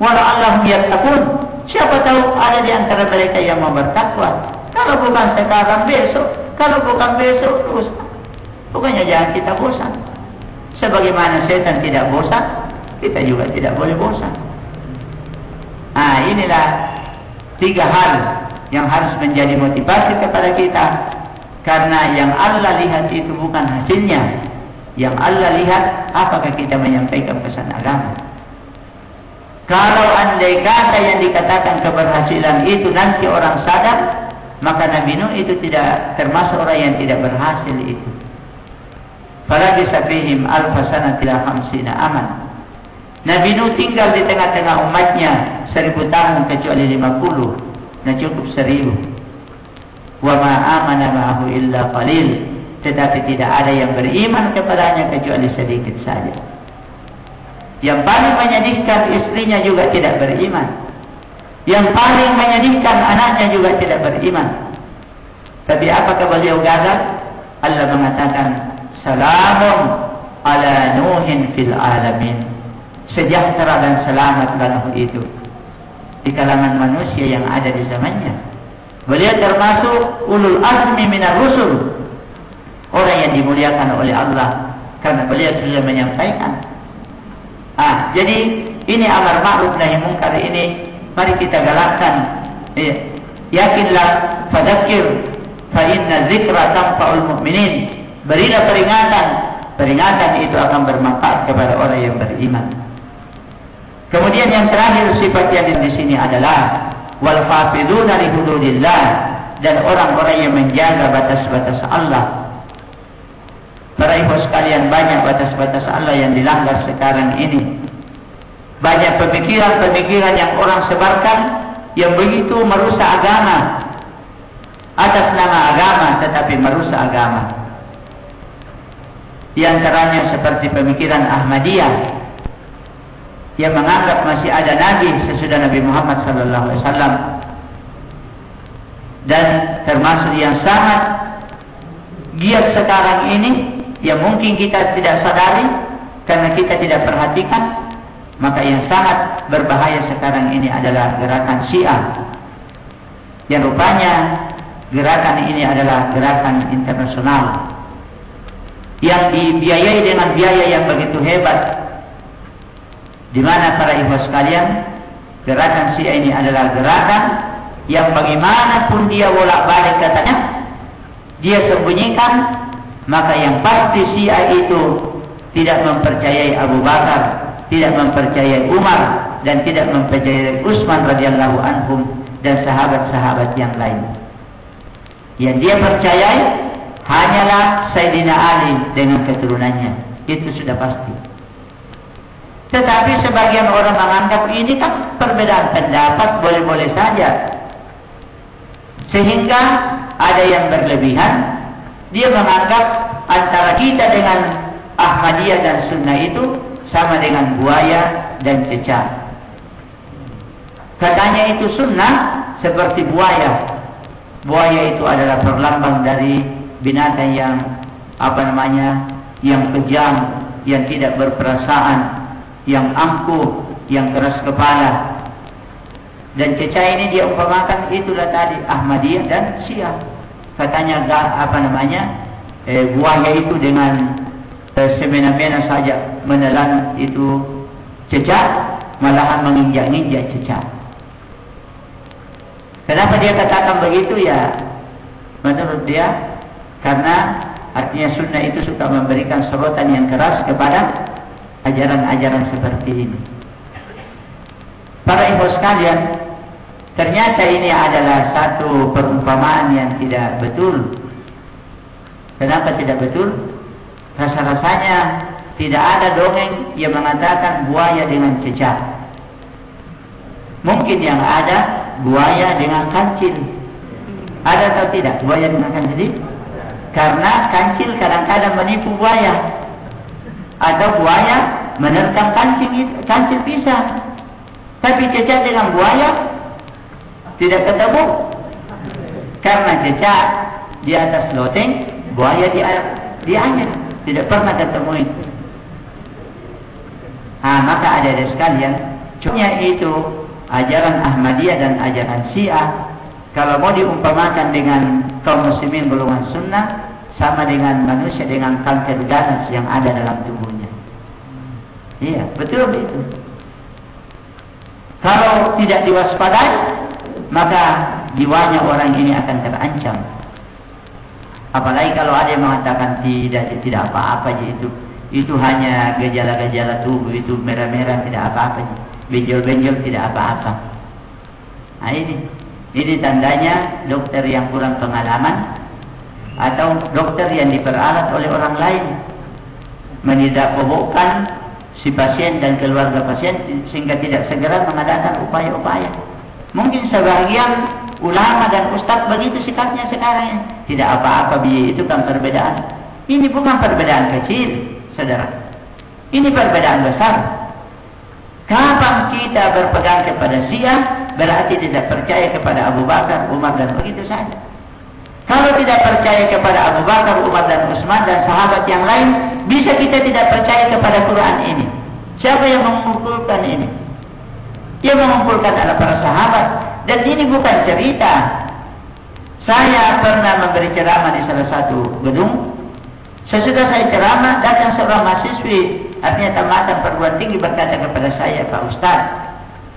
Walau Allah takun. Siapa tahu ada di antara mereka yang mau bertakwa. Kalau bukan sekarang besok, kalau bukan besok terus. Pokoknya jangan kita bosan. Sebagaimana setan tidak bosan, kita juga tidak boleh bosan. Nah inilah tiga hal yang harus menjadi motivasi kepada kita. Karena yang Allah lihat itu bukan hasilnya. Yang Allah lihat apakah kita menyampaikan pesan agama. Kalau andai kata yang dikatakan keberhasilan itu nanti orang sadar, maka Nabi Nuh itu tidak termasuk orang yang tidak berhasil itu. Falagi sabihim alfasana tila hamsina aman. Nabi Nuh tinggal di tengah-tengah umatnya seribu tahun kecuali lima puluh. Nah cukup seribu. Wa ma amana ma'ahu illa qalil. Tetapi tidak ada yang beriman kepadanya kecuali sedikit saja. Yang paling menyedihkan istrinya juga tidak beriman. Yang paling menyedihkan anaknya juga tidak beriman. Tapi apakah beliau gagal? Allah mengatakan, Salamun ala Nuhin fil alamin. Sejahtera dan selamat Nuh itu. Di kalangan manusia yang ada di zamannya. Beliau termasuk ulul azmi minar rusul. Orang yang dimuliakan oleh Allah. Karena beliau sudah menyampaikan. Ah, jadi ini amar ma'ruf nahi mungkar ini mari kita galakkan ya. yakinlah fadakir fa inna zikra tanfa'ul mu'minin berilah peringatan peringatan itu akan bermanfaat kepada orang yang beriman kemudian yang terakhir sifat yang di sini adalah wal hafizuna li hududillah dan orang-orang yang menjaga batas-batas Allah Para ibu sekalian banyak batas-batas Allah yang dilanggar sekarang ini. Banyak pemikiran-pemikiran yang orang sebarkan yang begitu merusak agama. Atas nama agama tetapi merusak agama. Di antaranya seperti pemikiran Ahmadiyah yang menganggap masih ada nabi sesudah Nabi Muhammad sallallahu alaihi wasallam. Dan termasuk yang sangat giat sekarang ini yang mungkin kita tidak sadari karena kita tidak perhatikan Maka yang sangat berbahaya sekarang ini adalah gerakan syiah. Yang rupanya gerakan ini adalah gerakan internasional. Yang dibiayai dengan biaya yang begitu hebat. Di mana para ibu sekalian, gerakan syiah ini adalah gerakan yang bagaimanapun dia bolak-balik katanya, dia sembunyikan, maka yang pasti syiah itu tidak mempercayai Abu Bakar tidak mempercayai Umar dan tidak mempercayai Utsman radhiyallahu anhum dan sahabat-sahabat yang lain. Yang dia percayai hanyalah Sayyidina Ali dengan keturunannya. Itu sudah pasti. Tetapi sebagian orang menganggap ini kan perbedaan pendapat boleh-boleh saja. Sehingga ada yang berlebihan. Dia menganggap antara kita dengan Ahmadiyah dan Sunnah itu sama dengan buaya dan cecah. Katanya itu Sunnah seperti buaya. Buaya itu adalah perlambang dari binatang yang apa namanya yang kejam, yang tidak berperasaan, yang angkuh, yang keras kepala. Dan cecah ini dia umpamakan itulah tadi Ahmadiyah dan Syiah. Katanya apa namanya eh, buahnya itu dengan semena-mena saja menelan itu cecah, malahan menginjak-injak cecah. Kenapa dia katakan begitu ya? Menurut dia karena artinya sunnah itu suka memberikan sorotan yang keras kepada ajaran-ajaran seperti ini. Para ibu sekalian, ternyata ini adalah satu perumpamaan yang tidak betul. Kenapa tidak betul? Rasa-rasanya tidak ada dongeng yang mengatakan buaya dengan cecah. Mungkin yang ada buaya dengan kancil. Ada atau tidak buaya dengan kancil? Karena kancil kadang-kadang menipu buaya ada buaya menerkam kancing kancing pisang. Tapi cecak dengan buaya tidak ketemu. Karena cecak di atas loteng, buaya di air, di air. Tidak pernah ketemu. Ha, maka ada ada sekalian, cuma itu ajaran Ahmadiyah dan ajaran Syiah kalau mau diumpamakan dengan kaum muslimin golongan sunnah sama dengan manusia dengan kanker ganas yang ada dalam tubuhnya. Iya, betul itu. Kalau tidak diwaspadai, maka jiwanya orang ini akan terancam. Apalagi kalau ada yang mengatakan tidak tidak apa-apa itu itu hanya gejala-gejala tubuh itu merah-merah tidak apa-apa benjol-benjol tidak apa-apa. Nah ini ini tandanya dokter yang kurang pengalaman atau dokter yang diperalat oleh orang lain menidakobokkan si pasien dan keluarga pasien sehingga tidak segera mengadakan upaya-upaya. Mungkin sebagian ulama dan ustaz begitu sikapnya sekarang tidak apa-apa biaya itu kan perbedaan. Ini bukan perbedaan kecil, saudara. Ini perbedaan besar. Kapan kita berpegang kepada Syiah berarti tidak percaya kepada Abu Bakar, Umar dan begitu saja. Kalau tidak percaya kepada Abu Bakar, Umar dan Utsman dan sahabat yang lain, bisa kita tidak percaya kepada Quran ini. Siapa yang mengumpulkan ini? Yang mengumpulkan adalah para sahabat. Dan ini bukan cerita. Saya pernah memberi ceramah di salah satu gedung. Sesudah saya ceramah, datang seorang mahasiswi, artinya tamatan perguruan tinggi berkata kepada saya, Pak Ustaz,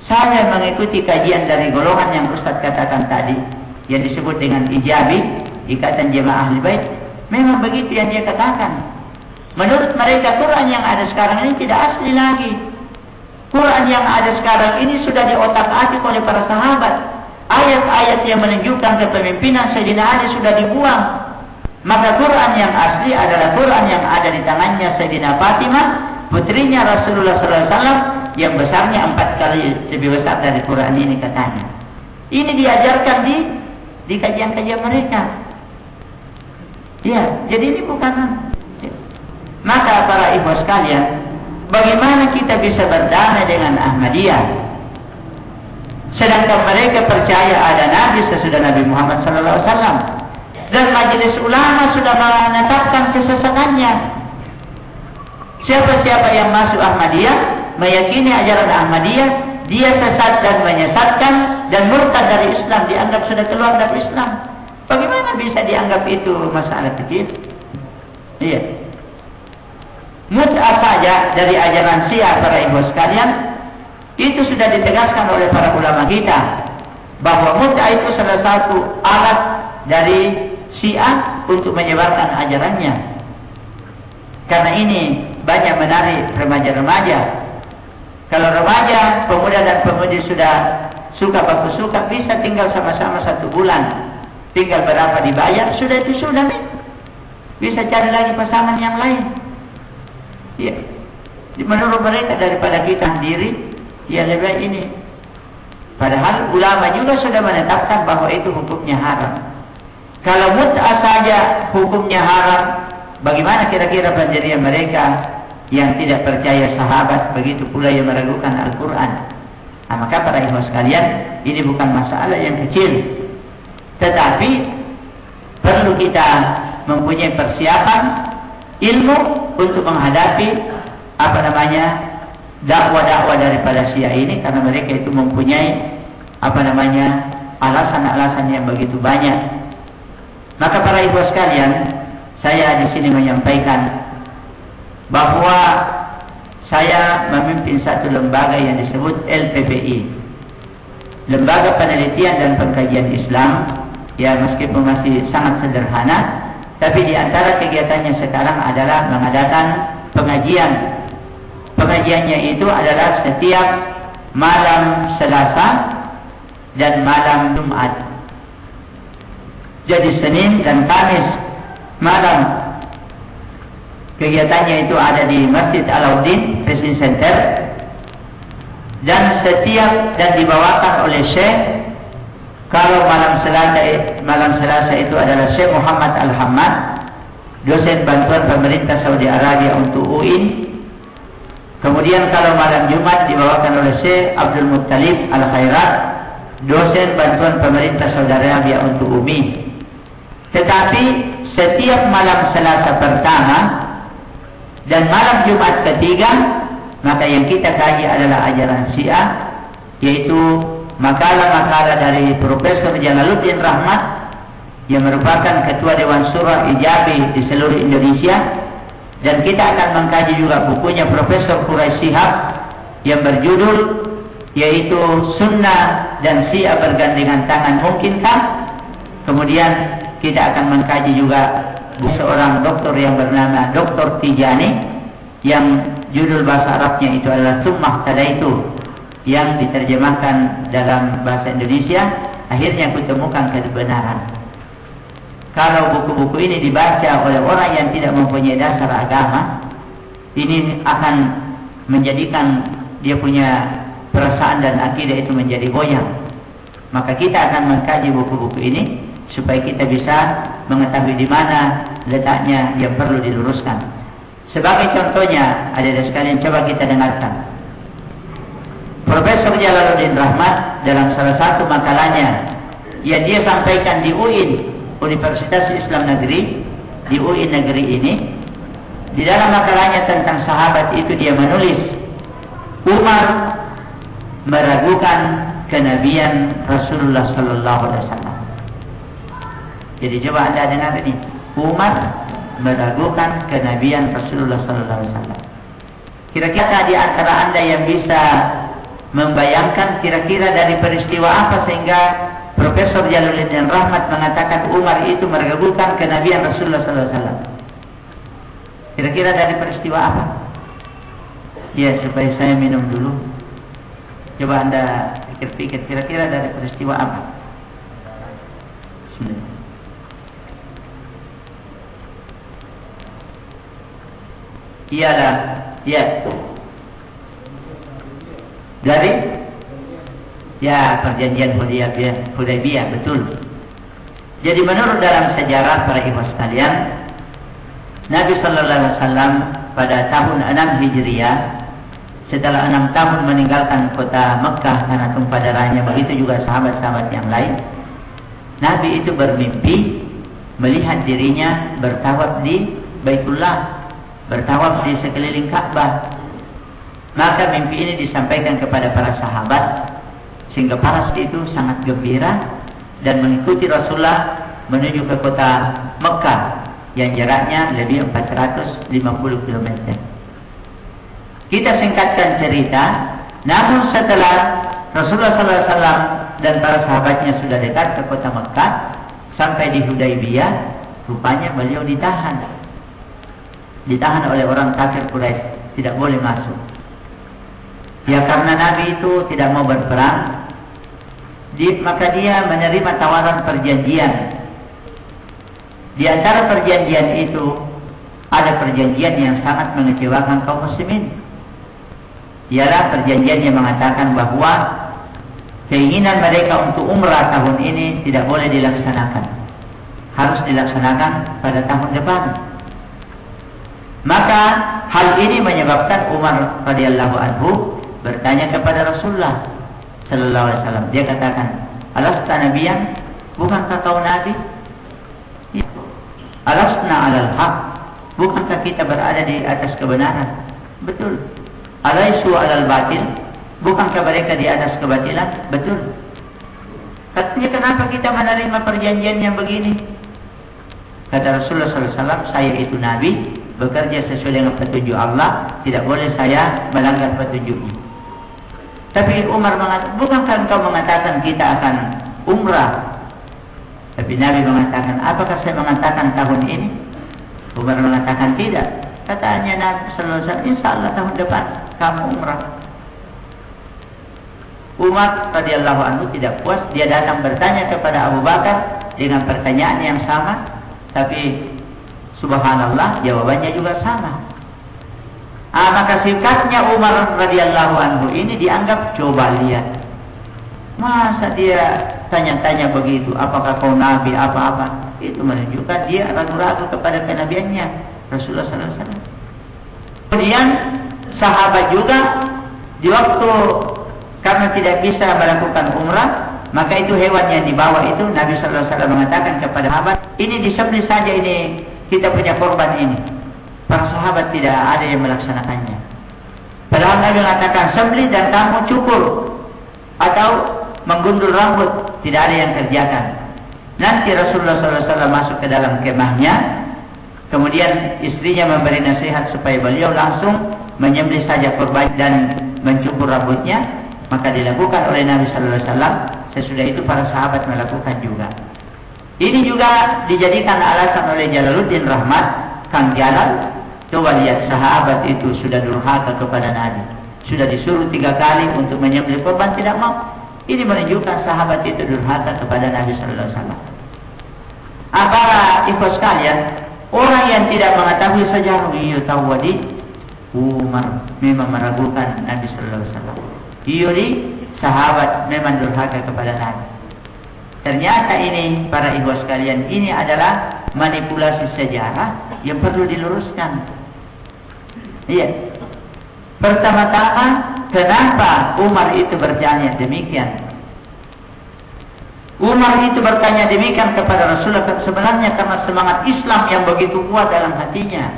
saya mengikuti kajian dari golongan yang Ustaz katakan tadi yang disebut dengan ijabi ikatan jemaah ahli bait memang begitu yang dia katakan menurut mereka Quran yang ada sekarang ini tidak asli lagi Quran yang ada sekarang ini sudah diotak-atik oleh para sahabat ayat-ayat yang menunjukkan kepemimpinan Sayyidina Ali sudah dibuang maka Quran yang asli adalah Quran yang ada di tangannya Sayyidina Fatimah putrinya Rasulullah SAW yang besarnya empat kali lebih besar dari Quran ini katanya ini diajarkan di di kajian-kajian mereka. Ya, jadi ini bukan. Maka para ibu sekalian, bagaimana kita bisa berdamai dengan Ahmadiyah? Sedangkan mereka percaya ada Nabi sesudah Nabi Muhammad Wasallam dan majelis ulama sudah menetapkan kesesatannya. Siapa-siapa yang masuk Ahmadiyah meyakini ajaran Ahmadiyah dia sesat dan menyesatkan dan murtad dari Islam dianggap sudah keluar dari Islam. Bagaimana bisa dianggap itu masalah kecil? Iya. Mut'ah saja dari ajaran Syiah para ibu sekalian itu sudah ditegaskan oleh para ulama kita bahwa mut'ah itu salah satu alat dari Syiah untuk menyebarkan ajarannya. Karena ini banyak menarik remaja-remaja kalau remaja, pemuda dan pemudi sudah suka baku suka, bisa tinggal sama-sama satu bulan. Tinggal berapa dibayar, sudah itu sudah bisa cari lagi pasangan yang lain. Ya. Menurut mereka daripada kita sendiri, ya lebih baik ini. Padahal ulama juga sudah menetapkan bahwa itu hukumnya haram. Kalau mut'ah saja hukumnya haram, bagaimana kira-kira pendirian mereka yang tidak percaya sahabat begitu pula yang meragukan Al-Quran? Nah, maka para ikhwan sekalian, ini bukan masalah yang kecil. Tetapi perlu kita mempunyai persiapan ilmu untuk menghadapi apa namanya dakwah-dakwah daripada Syiah ini karena mereka itu mempunyai apa namanya alasan-alasan yang begitu banyak. Maka para ibu sekalian, saya di sini menyampaikan bahwa saya memimpin satu lembaga yang disebut LPPI, Lembaga Penelitian dan Pengkajian Islam, ya meskipun masih sangat sederhana, tapi di antara kegiatannya sekarang adalah mengadakan pengajian. Pengajiannya itu adalah setiap malam Selasa dan malam Jumat. Jadi Senin dan Kamis malam. Kegiatannya itu ada di Masjid Alauddin Prison Center. Dan setiap dan dibawakan oleh Syekh kalau malam Selasa malam Selasa itu adalah Syekh Muhammad Al-Hamad dosen bantuan pemerintah Saudi Arabia untuk UIN Kemudian kalau malam Jumat dibawakan oleh Syekh Abdul Muttalib Al-Khairat, dosen bantuan pemerintah Saudara Arabia untuk Umi. Tetapi setiap malam Selasa pertama dan malam Jumat ketiga, maka yang kita kaji adalah ajaran Syiah, yaitu makalah-makalah dari Profesor Jalaluddin Rahmat yang merupakan Ketua Dewan Surah Ijabi di seluruh Indonesia dan kita akan mengkaji juga bukunya Profesor Quraish Sihab yang berjudul yaitu Sunnah dan Syiah bergandengan tangan mungkinkah? Kemudian kita akan mengkaji juga seorang doktor yang bernama Dr. Tijani yang judul bahasa Arabnya itu adalah Summah Tadaitu yang diterjemahkan dalam bahasa Indonesia akhirnya kutemukan kebenaran kalau buku-buku ini dibaca oleh orang yang tidak mempunyai dasar agama, ini akan menjadikan dia punya perasaan dan akidah itu menjadi goyang. Maka kita akan mengkaji buku-buku ini supaya kita bisa mengetahui di mana letaknya yang perlu diluruskan. Sebagai contohnya, ada sekalian coba kita dengarkan. Profesor Jalaluddin Rahmat dalam salah satu makalahnya yang dia sampaikan di UIN Universitas Islam Negeri di UI Negeri ini di dalam makalahnya tentang sahabat itu dia menulis Umar meragukan kenabian Rasulullah sallallahu alaihi wasallam. Jadi coba Anda dengar ini. Umar meragukan kenabian Rasulullah sallallahu alaihi wasallam. Kira-kira di antara Anda yang bisa membayangkan kira-kira dari peristiwa apa sehingga Profesor Jalaluddin Rahmat mengatakan Umar itu meragukan kenabian Rasulullah SAW. Kira-kira dari peristiwa apa? Ya, supaya saya minum dulu. Coba anda pikir-pikir kira-kira dari peristiwa apa? Bismillah. Iyalah, ya. Dari Ya perjanjian Hudaybiyah, Hudaybiyah betul. Jadi menurut dalam sejarah para ibu sekalian, Nabi Sallallahu Alaihi Wasallam pada tahun 6 Hijriah, setelah 6 tahun meninggalkan kota Mekah karena tumpah darahnya, begitu juga sahabat-sahabat yang lain, Nabi itu bermimpi melihat dirinya bertawaf di Baitullah, bertawaf di sekeliling Ka'bah. Maka mimpi ini disampaikan kepada para sahabat sehingga para itu sangat gembira dan mengikuti Rasulullah menuju ke kota Mekah yang jaraknya lebih 450 km. Kita singkatkan cerita, namun setelah Rasulullah SAW dan para sahabatnya sudah dekat ke kota Mekah sampai di Hudaybiyah, rupanya beliau ditahan. Ditahan oleh orang kafir Quraisy, tidak boleh masuk. Ya karena Nabi itu tidak mau berperang, di, maka dia menerima tawaran perjanjian Di antara perjanjian itu ada perjanjian yang sangat mengecewakan kaum muslimin. Ialah perjanjian yang mengatakan bahawa keinginan mereka untuk umrah tahun ini tidak boleh dilaksanakan. Harus dilaksanakan pada tahun depan. Maka hal ini menyebabkan Umar radhiyallahu anhu bertanya kepada Rasulullah sallallahu alaihi wasallam. Dia katakan, "Alasta nabiyan? Bukankah kau nabi?" Ya. Alasna alal haq? Bukankah kita berada di atas kebenaran? Betul. Alaisu alal batil? Bukankah mereka di atas kebatilan? Betul. Katanya kenapa kita menerima perjanjian yang begini? Kata Rasulullah SAW, saya itu Nabi, bekerja sesuai dengan petunjuk Allah, tidak boleh saya melanggar petunjuknya. Tapi Umar mengatakan, bukankah engkau mengatakan kita akan umrah? Tapi Nabi mengatakan, apakah saya mengatakan tahun ini? Umar mengatakan tidak. Katanya Nabi Wasallam, Insya Allah tahun depan kamu umrah. Umar radhiyallahu anhu tidak puas, dia datang bertanya kepada Abu Bakar dengan pertanyaan yang sama, tapi subhanallah jawabannya juga sama. Ah, maka sikapnya Umar radhiyallahu anhu ini dianggap coba lihat. Masa dia tanya-tanya begitu, apakah kau nabi apa-apa? Itu menunjukkan dia ragu-ragu kepada kenabiannya Rasulullah sallallahu alaihi wasallam. Kemudian sahabat juga di waktu karena tidak bisa melakukan umrah, maka itu hewan yang dibawa itu Nabi sallallahu alaihi wasallam mengatakan kepada sahabat, ini disembelih saja ini kita punya korban ini. Para sahabat tidak ada yang melaksanakannya. Padahal Nabi mengatakan sembelih dan kamu cukur atau menggundul rambut tidak ada yang kerjakan. Nanti Rasulullah SAW masuk ke dalam kemahnya, kemudian istrinya memberi nasihat supaya beliau langsung menyembelih saja korban dan mencukur rambutnya, maka dilakukan oleh Nabi Wasallam. Sesudah itu para sahabat melakukan juga. Ini juga dijadikan alasan oleh Jalaluddin Rahmat, Kang Jalal. Coba lihat sahabat itu sudah durhaka kepada Nabi. Sudah disuruh tiga kali untuk menyembelih korban tidak mau. Ini menunjukkan sahabat itu durhaka kepada Nabi Sallallahu Alaihi Wasallam. Apara ikhwan sekalian, orang yang tidak mengetahui sejarah ia tahu wadi Umar memang meragukan Nabi Sallallahu Alaihi Wasallam. Yuri sahabat memang durhaka kepada Nabi. Ternyata ini para ibu sekalian ini adalah manipulasi sejarah yang perlu diluruskan. Iya. Pertama-tama kenapa Umar itu bertanya demikian? Umar itu bertanya demikian kepada Rasulullah sebenarnya karena semangat Islam yang begitu kuat dalam hatinya.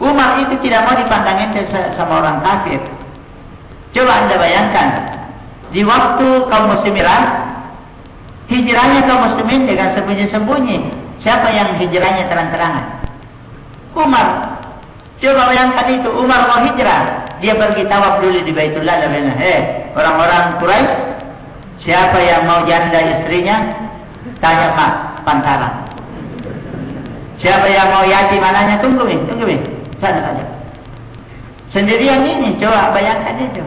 Umar itu tidak mau dipandang ente sama orang kafir. Coba anda bayangkan di waktu kaum muslimin hijrahnya kaum muslimin dengan sembunyi-sembunyi. Siapa yang hijrahnya terang-terangan? Umar. Coba bayangkan itu, Umar mau hijrah. Dia pergi tawaf dulu di Baitullah dan bilang, "Eh, orang-orang Quraisy, siapa yang mau janda istrinya? Tanya Pak Pantaran. Siapa yang mau yatim mananya? Tunggu nih, tunggu nih. Sana saja. Sendirian ini, coba bayangkan itu.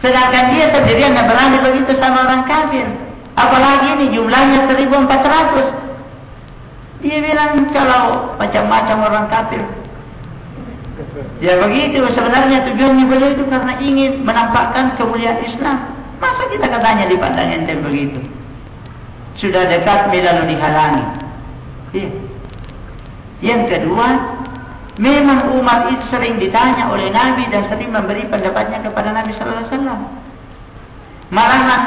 Sedangkan dia sendirian berani begitu sama orang kafir. Apalagi ini jumlahnya 1400. Dia bilang kalau macam-macam orang kafir. Ya begitu sebenarnya tujuannya beliau itu karena ingin menampakkan kemuliaan Islam. Masa kita katanya dipandang ente begitu? Sudah dekat lalu dihalangi. Ya. Yang kedua, memang umat itu sering ditanya oleh Nabi dan sering memberi pendapatnya kepada Nabi Sallallahu Alaihi Wasallam. Malahan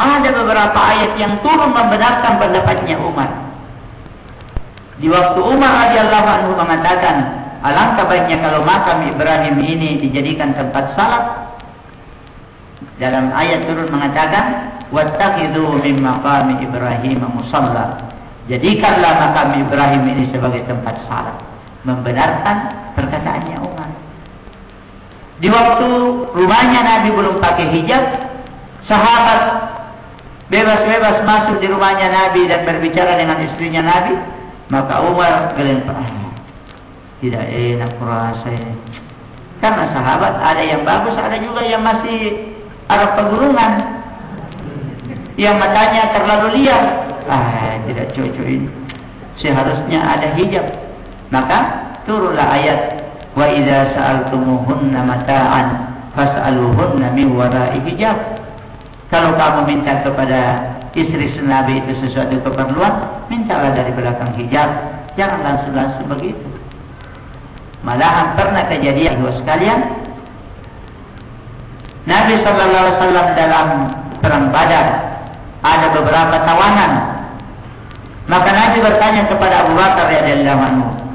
ada beberapa ayat yang turun membenarkan pendapatnya Umar. Di waktu Umar radhiyallahu anhu mengatakan, alangkah baiknya kalau makam Ibrahim ini dijadikan tempat salat. Dalam ayat turun mengatakan, wattakhidhu min maqami Ibrahim musalla. Jadikanlah makam Ibrahim ini sebagai tempat salat. Membenarkan perkataannya Umar. Di waktu rumahnya Nabi belum pakai hijab, sahabat bebas-bebas masuk di rumahnya Nabi dan berbicara dengan istrinya Nabi, maka Umar gelempar. Tidak enak ini. Karena sahabat ada yang bagus, ada juga yang masih Arab pegunungan. Yang matanya terlalu liar. Ah, tidak cocok ini. seharusnya ada hijab. Maka turunlah ayat wa idza sa'altumuhunna mata'an fas'aluhunna min wara'i hijab. Kalau kamu minta kepada istri Nabi itu sesuatu keperluan, mintalah dari belakang hijab. Jangan langsung-langsung begitu. Malahan pernah kejadian dua sekalian. Nabi wasallam dalam perang Badar ada beberapa tawanan. Maka Nabi bertanya kepada Abu Bakar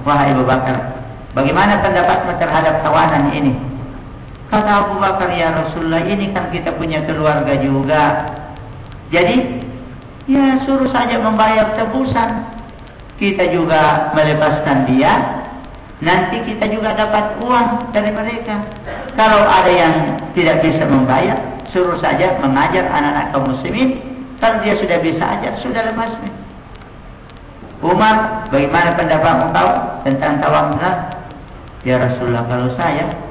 "Wahai Abu Bakar, bagaimana pendapatmu terhadap tawanan ini?" Kata Abu Bakar, "Ya Rasulullah, ini kan kita punya keluarga juga. Jadi, ya suruh saja membayar tebusan. Kita juga melepaskan dia. Nanti kita juga dapat uang dari mereka. Kalau ada yang tidak bisa membayar, suruh saja mengajar anak-anak kaum muslimin. Kalau dia sudah bisa ajar, sudah lepas. Umar, bagaimana pendapatmu kau tentang tawang Ya Rasulullah, kalau saya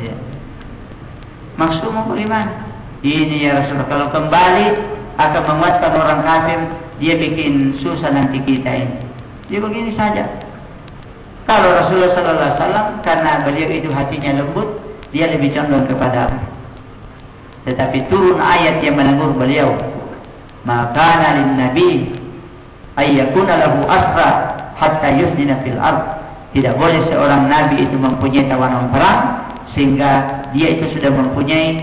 Ya. Maksudmu bagaimana? Ini ya Rasulullah. Kalau kembali akan menguatkan orang kafir, dia bikin susah nanti kita ini. Dia begini saja. Kalau Rasulullah Sallallahu Alaihi Wasallam karena beliau itu hatinya lembut, dia lebih condong kepada Tetapi turun ayat yang menegur beliau. Maka Nabi ayyakuna lahu asra hatta yusnina fil ardh tidak boleh seorang nabi itu mempunyai tawanan perang sehingga dia itu sudah mempunyai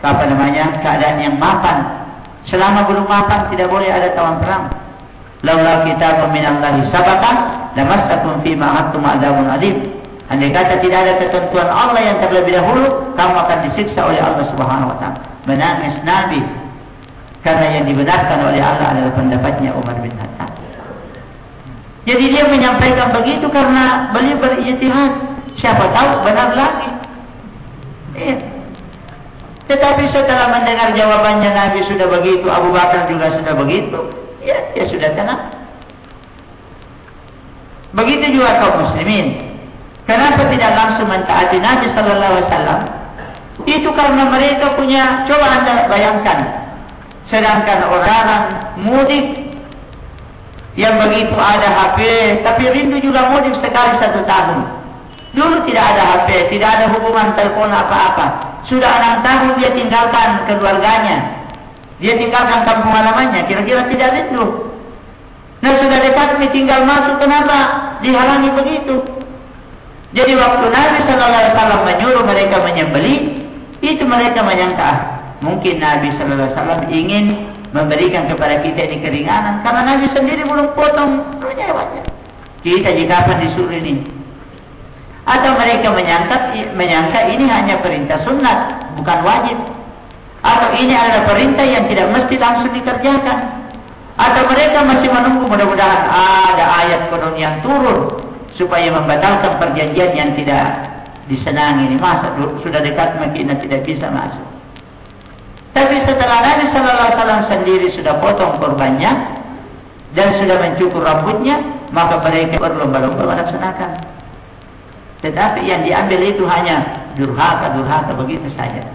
apa namanya keadaan yang mapan. Selama belum mapan tidak boleh ada tawan perang. Laula kita peminallahi sabaqan lamastakum fi ma antum adzabun alim. Andai kata tidak ada ketentuan Allah yang terlebih dahulu, kamu akan disiksa oleh Allah Subhanahu wa taala. Menangis Nabi karena yang dibenarkan oleh Allah adalah pendapatnya Umar bin Khattab. Jadi dia menyampaikan begitu karena beliau berijtihad. Siapa tahu benar lagi. Ya. Tetapi setelah mendengar jawabannya Nabi sudah begitu, Abu Bakar juga sudah begitu, ya dia sudah tenang. Begitu juga kaum muslimin. Kenapa tidak langsung mentaati Nabi sallallahu alaihi wasallam? Itu karena mereka punya coba Anda bayangkan. Sedangkan orang mudik yang begitu ada HP, tapi rindu juga mudik sekali satu tahun. Dulu tidak ada HP, tidak ada hubungan telepon apa-apa. Sudah enam tahun dia tinggalkan keluarganya. Dia tinggalkan kampung halamannya, kira-kira tidak rindu. Nah sudah dekat ini tinggal masuk, kenapa dihalangi begitu? Jadi waktu Nabi Sallallahu Alaihi Wasallam menyuruh mereka menyembeli, itu mereka menyangka, ah, mungkin Nabi Sallallahu Alaihi Wasallam ingin memberikan kepada kita ini keringanan karena Nabi sendiri belum potong. Kita jika apa disuruh ini? Atau mereka menyangka menyangka ini hanya perintah sunat, bukan wajib. Atau ini adalah perintah yang tidak mesti langsung dikerjakan. Atau mereka masih menunggu mudah-mudahan ada ayat konon yang turun supaya membatalkan perjanjian yang tidak disenangi ini. Masa sudah dekat Madinah tidak bisa masuk. Tapi setelah Nabi Sallallahu Alaihi Wasallam sendiri sudah potong korbannya dan sudah mencukur rambutnya, maka mereka berlomba-lomba melaksanakan. Tetapi yang diambil itu hanya durhaka, durhaka begitu saja.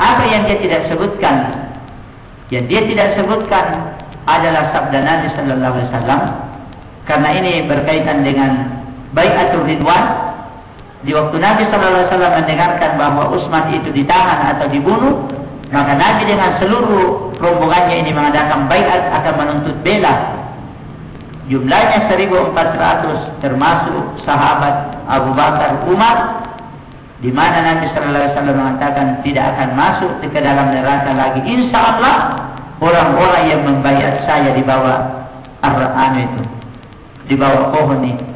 Apa yang dia tidak sebutkan? Yang dia tidak sebutkan adalah sabda Nabi Sallallahu Alaihi Wasallam karena ini berkaitan dengan baik atur ridwan di waktu Nabi SAW mendengarkan bahawa Utsman itu ditahan atau dibunuh, maka Nabi dengan seluruh rombongannya ini mengadakan bayat akan menuntut bela. Jumlahnya 1.400 termasuk sahabat Abu Bakar Umar, di mana Nabi SAW mengatakan tidak akan masuk ke dalam neraka lagi. Insya Allah orang-orang yang membayar saya di bawah Ar-Ra'an itu, di bawah pohon ini.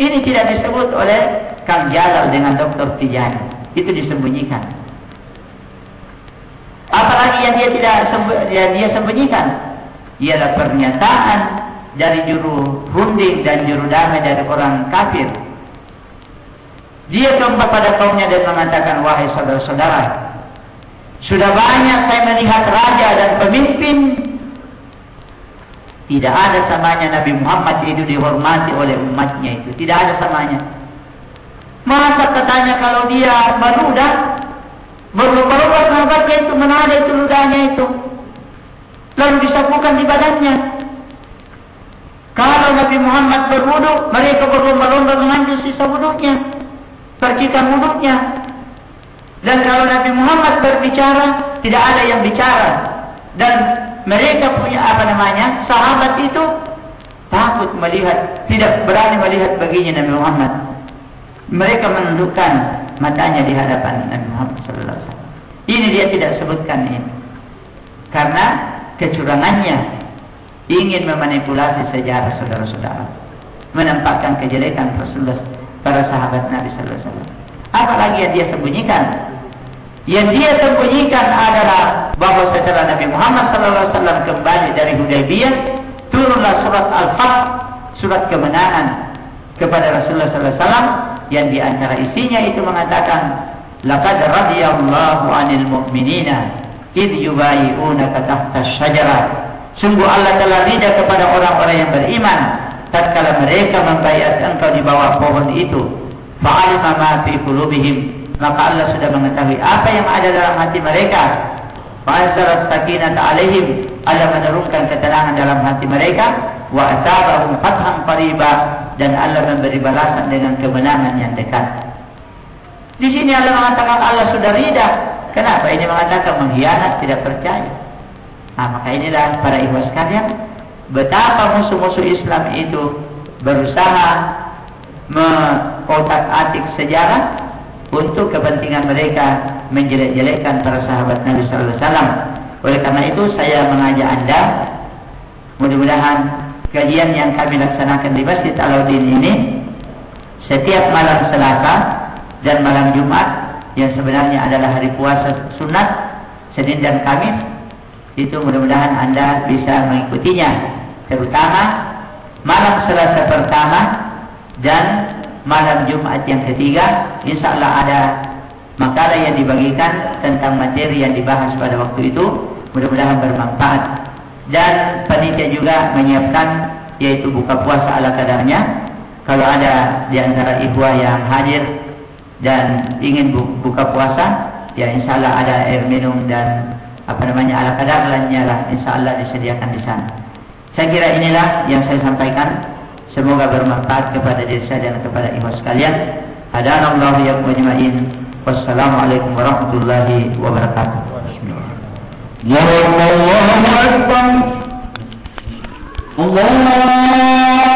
Ini tidak disebut oleh Kang Jalal dengan Dr. Tijani. Itu disembunyikan. Apalagi yang dia tidak yang dia sembunyikan ialah pernyataan dari juru runding dan juru damai dari orang kafir. Dia keempat pada kaumnya dan mengatakan wahai saudara-saudara, sudah banyak saya melihat raja dan pemimpin tidak ada samanya Nabi Muhammad itu dihormati oleh umatnya itu. Tidak ada samanya. Masa katanya kalau dia meludah, berubah-ubah sahabatnya itu, mana ada itu ludahnya itu. lalu disapukan di badannya. Kalau Nabi Muhammad berwudu, mereka berlomba-lomba mengambil sisa wudunya, percikan wudunya. Dan kalau Nabi Muhammad berbicara, tidak ada yang bicara. Dan mereka punya apa namanya, sahabat itu takut melihat, tidak berani melihat baginya Nabi Muhammad. Mereka menundukkan matanya di hadapan Nabi Muhammad sallallahu alaihi wasallam. Ini dia tidak sebutkan ini. Karena kecurangannya ingin memanipulasi sejarah saudara-saudara. Menampakkan kejelekan Rasulullah para sahabat Nabi sallallahu alaihi wasallam. Apalagi yang dia sembunyikan? Yang dia sembunyikan adalah bahawa setelah Nabi Muhammad sallallahu alaihi wasallam kembali dari Hudaybiyah, turunlah surat Al-Fath, surat kemenangan kepada Rasulullah sallallahu alaihi wasallam yang di antara isinya itu mengatakan laqad radiyallahu 'anil mu'minina id yubayyi'unaka tahta asy-syajarah sungguh Allah telah ridha kepada orang-orang yang beriman tatkala mereka membayar engkau di bawah pohon itu. Fa'alima ma fi qulubihim. Maka Allah sudah mengetahui apa yang ada dalam hati mereka. Fa'anzalat sakinata 'alaihim. Allah menurunkan ketenangan dalam hati mereka. Wa atabahum fathhan qariba dan Allah memberi balasan dengan kemenangan yang dekat di sini Allah mengatakan Allah sudah rida. Kenapa ini mengatakan mengkhianat tidak percaya? Nah, maka inilah para ibu sekalian betapa musuh-musuh Islam itu berusaha mengotak-atik sejarah untuk kepentingan mereka menjelek-jelekkan para sahabat Nabi sallallahu alaihi wasallam. Oleh karena itu saya mengajak Anda mudah-mudahan kajian yang kami laksanakan di Masjid Al-Audin ini setiap malam Selasa dan malam Jumat yang sebenarnya adalah hari puasa sunat Senin dan Kamis itu mudah-mudahan anda bisa mengikutinya. Terutama malam Selasa pertama dan malam Jumat yang ketiga insya Allah ada makalah yang dibagikan tentang materi yang dibahas pada waktu itu. Mudah-mudahan bermanfaat dan panitia juga menyiapkan yaitu buka puasa ala kadarnya. Kalau ada di antara ibu yang hadir dan ingin buka puasa ya insya Allah ada air minum dan apa namanya ala kadar lainnya lah insya Allah disediakan di sana. Saya kira inilah yang saya sampaikan. Semoga bermanfaat kepada diri saya dan kepada ibu sekalian. Hadanallahu ya mujma'in wassalamualaikum warahmatullahi wabarakatuh Ya Allah Allah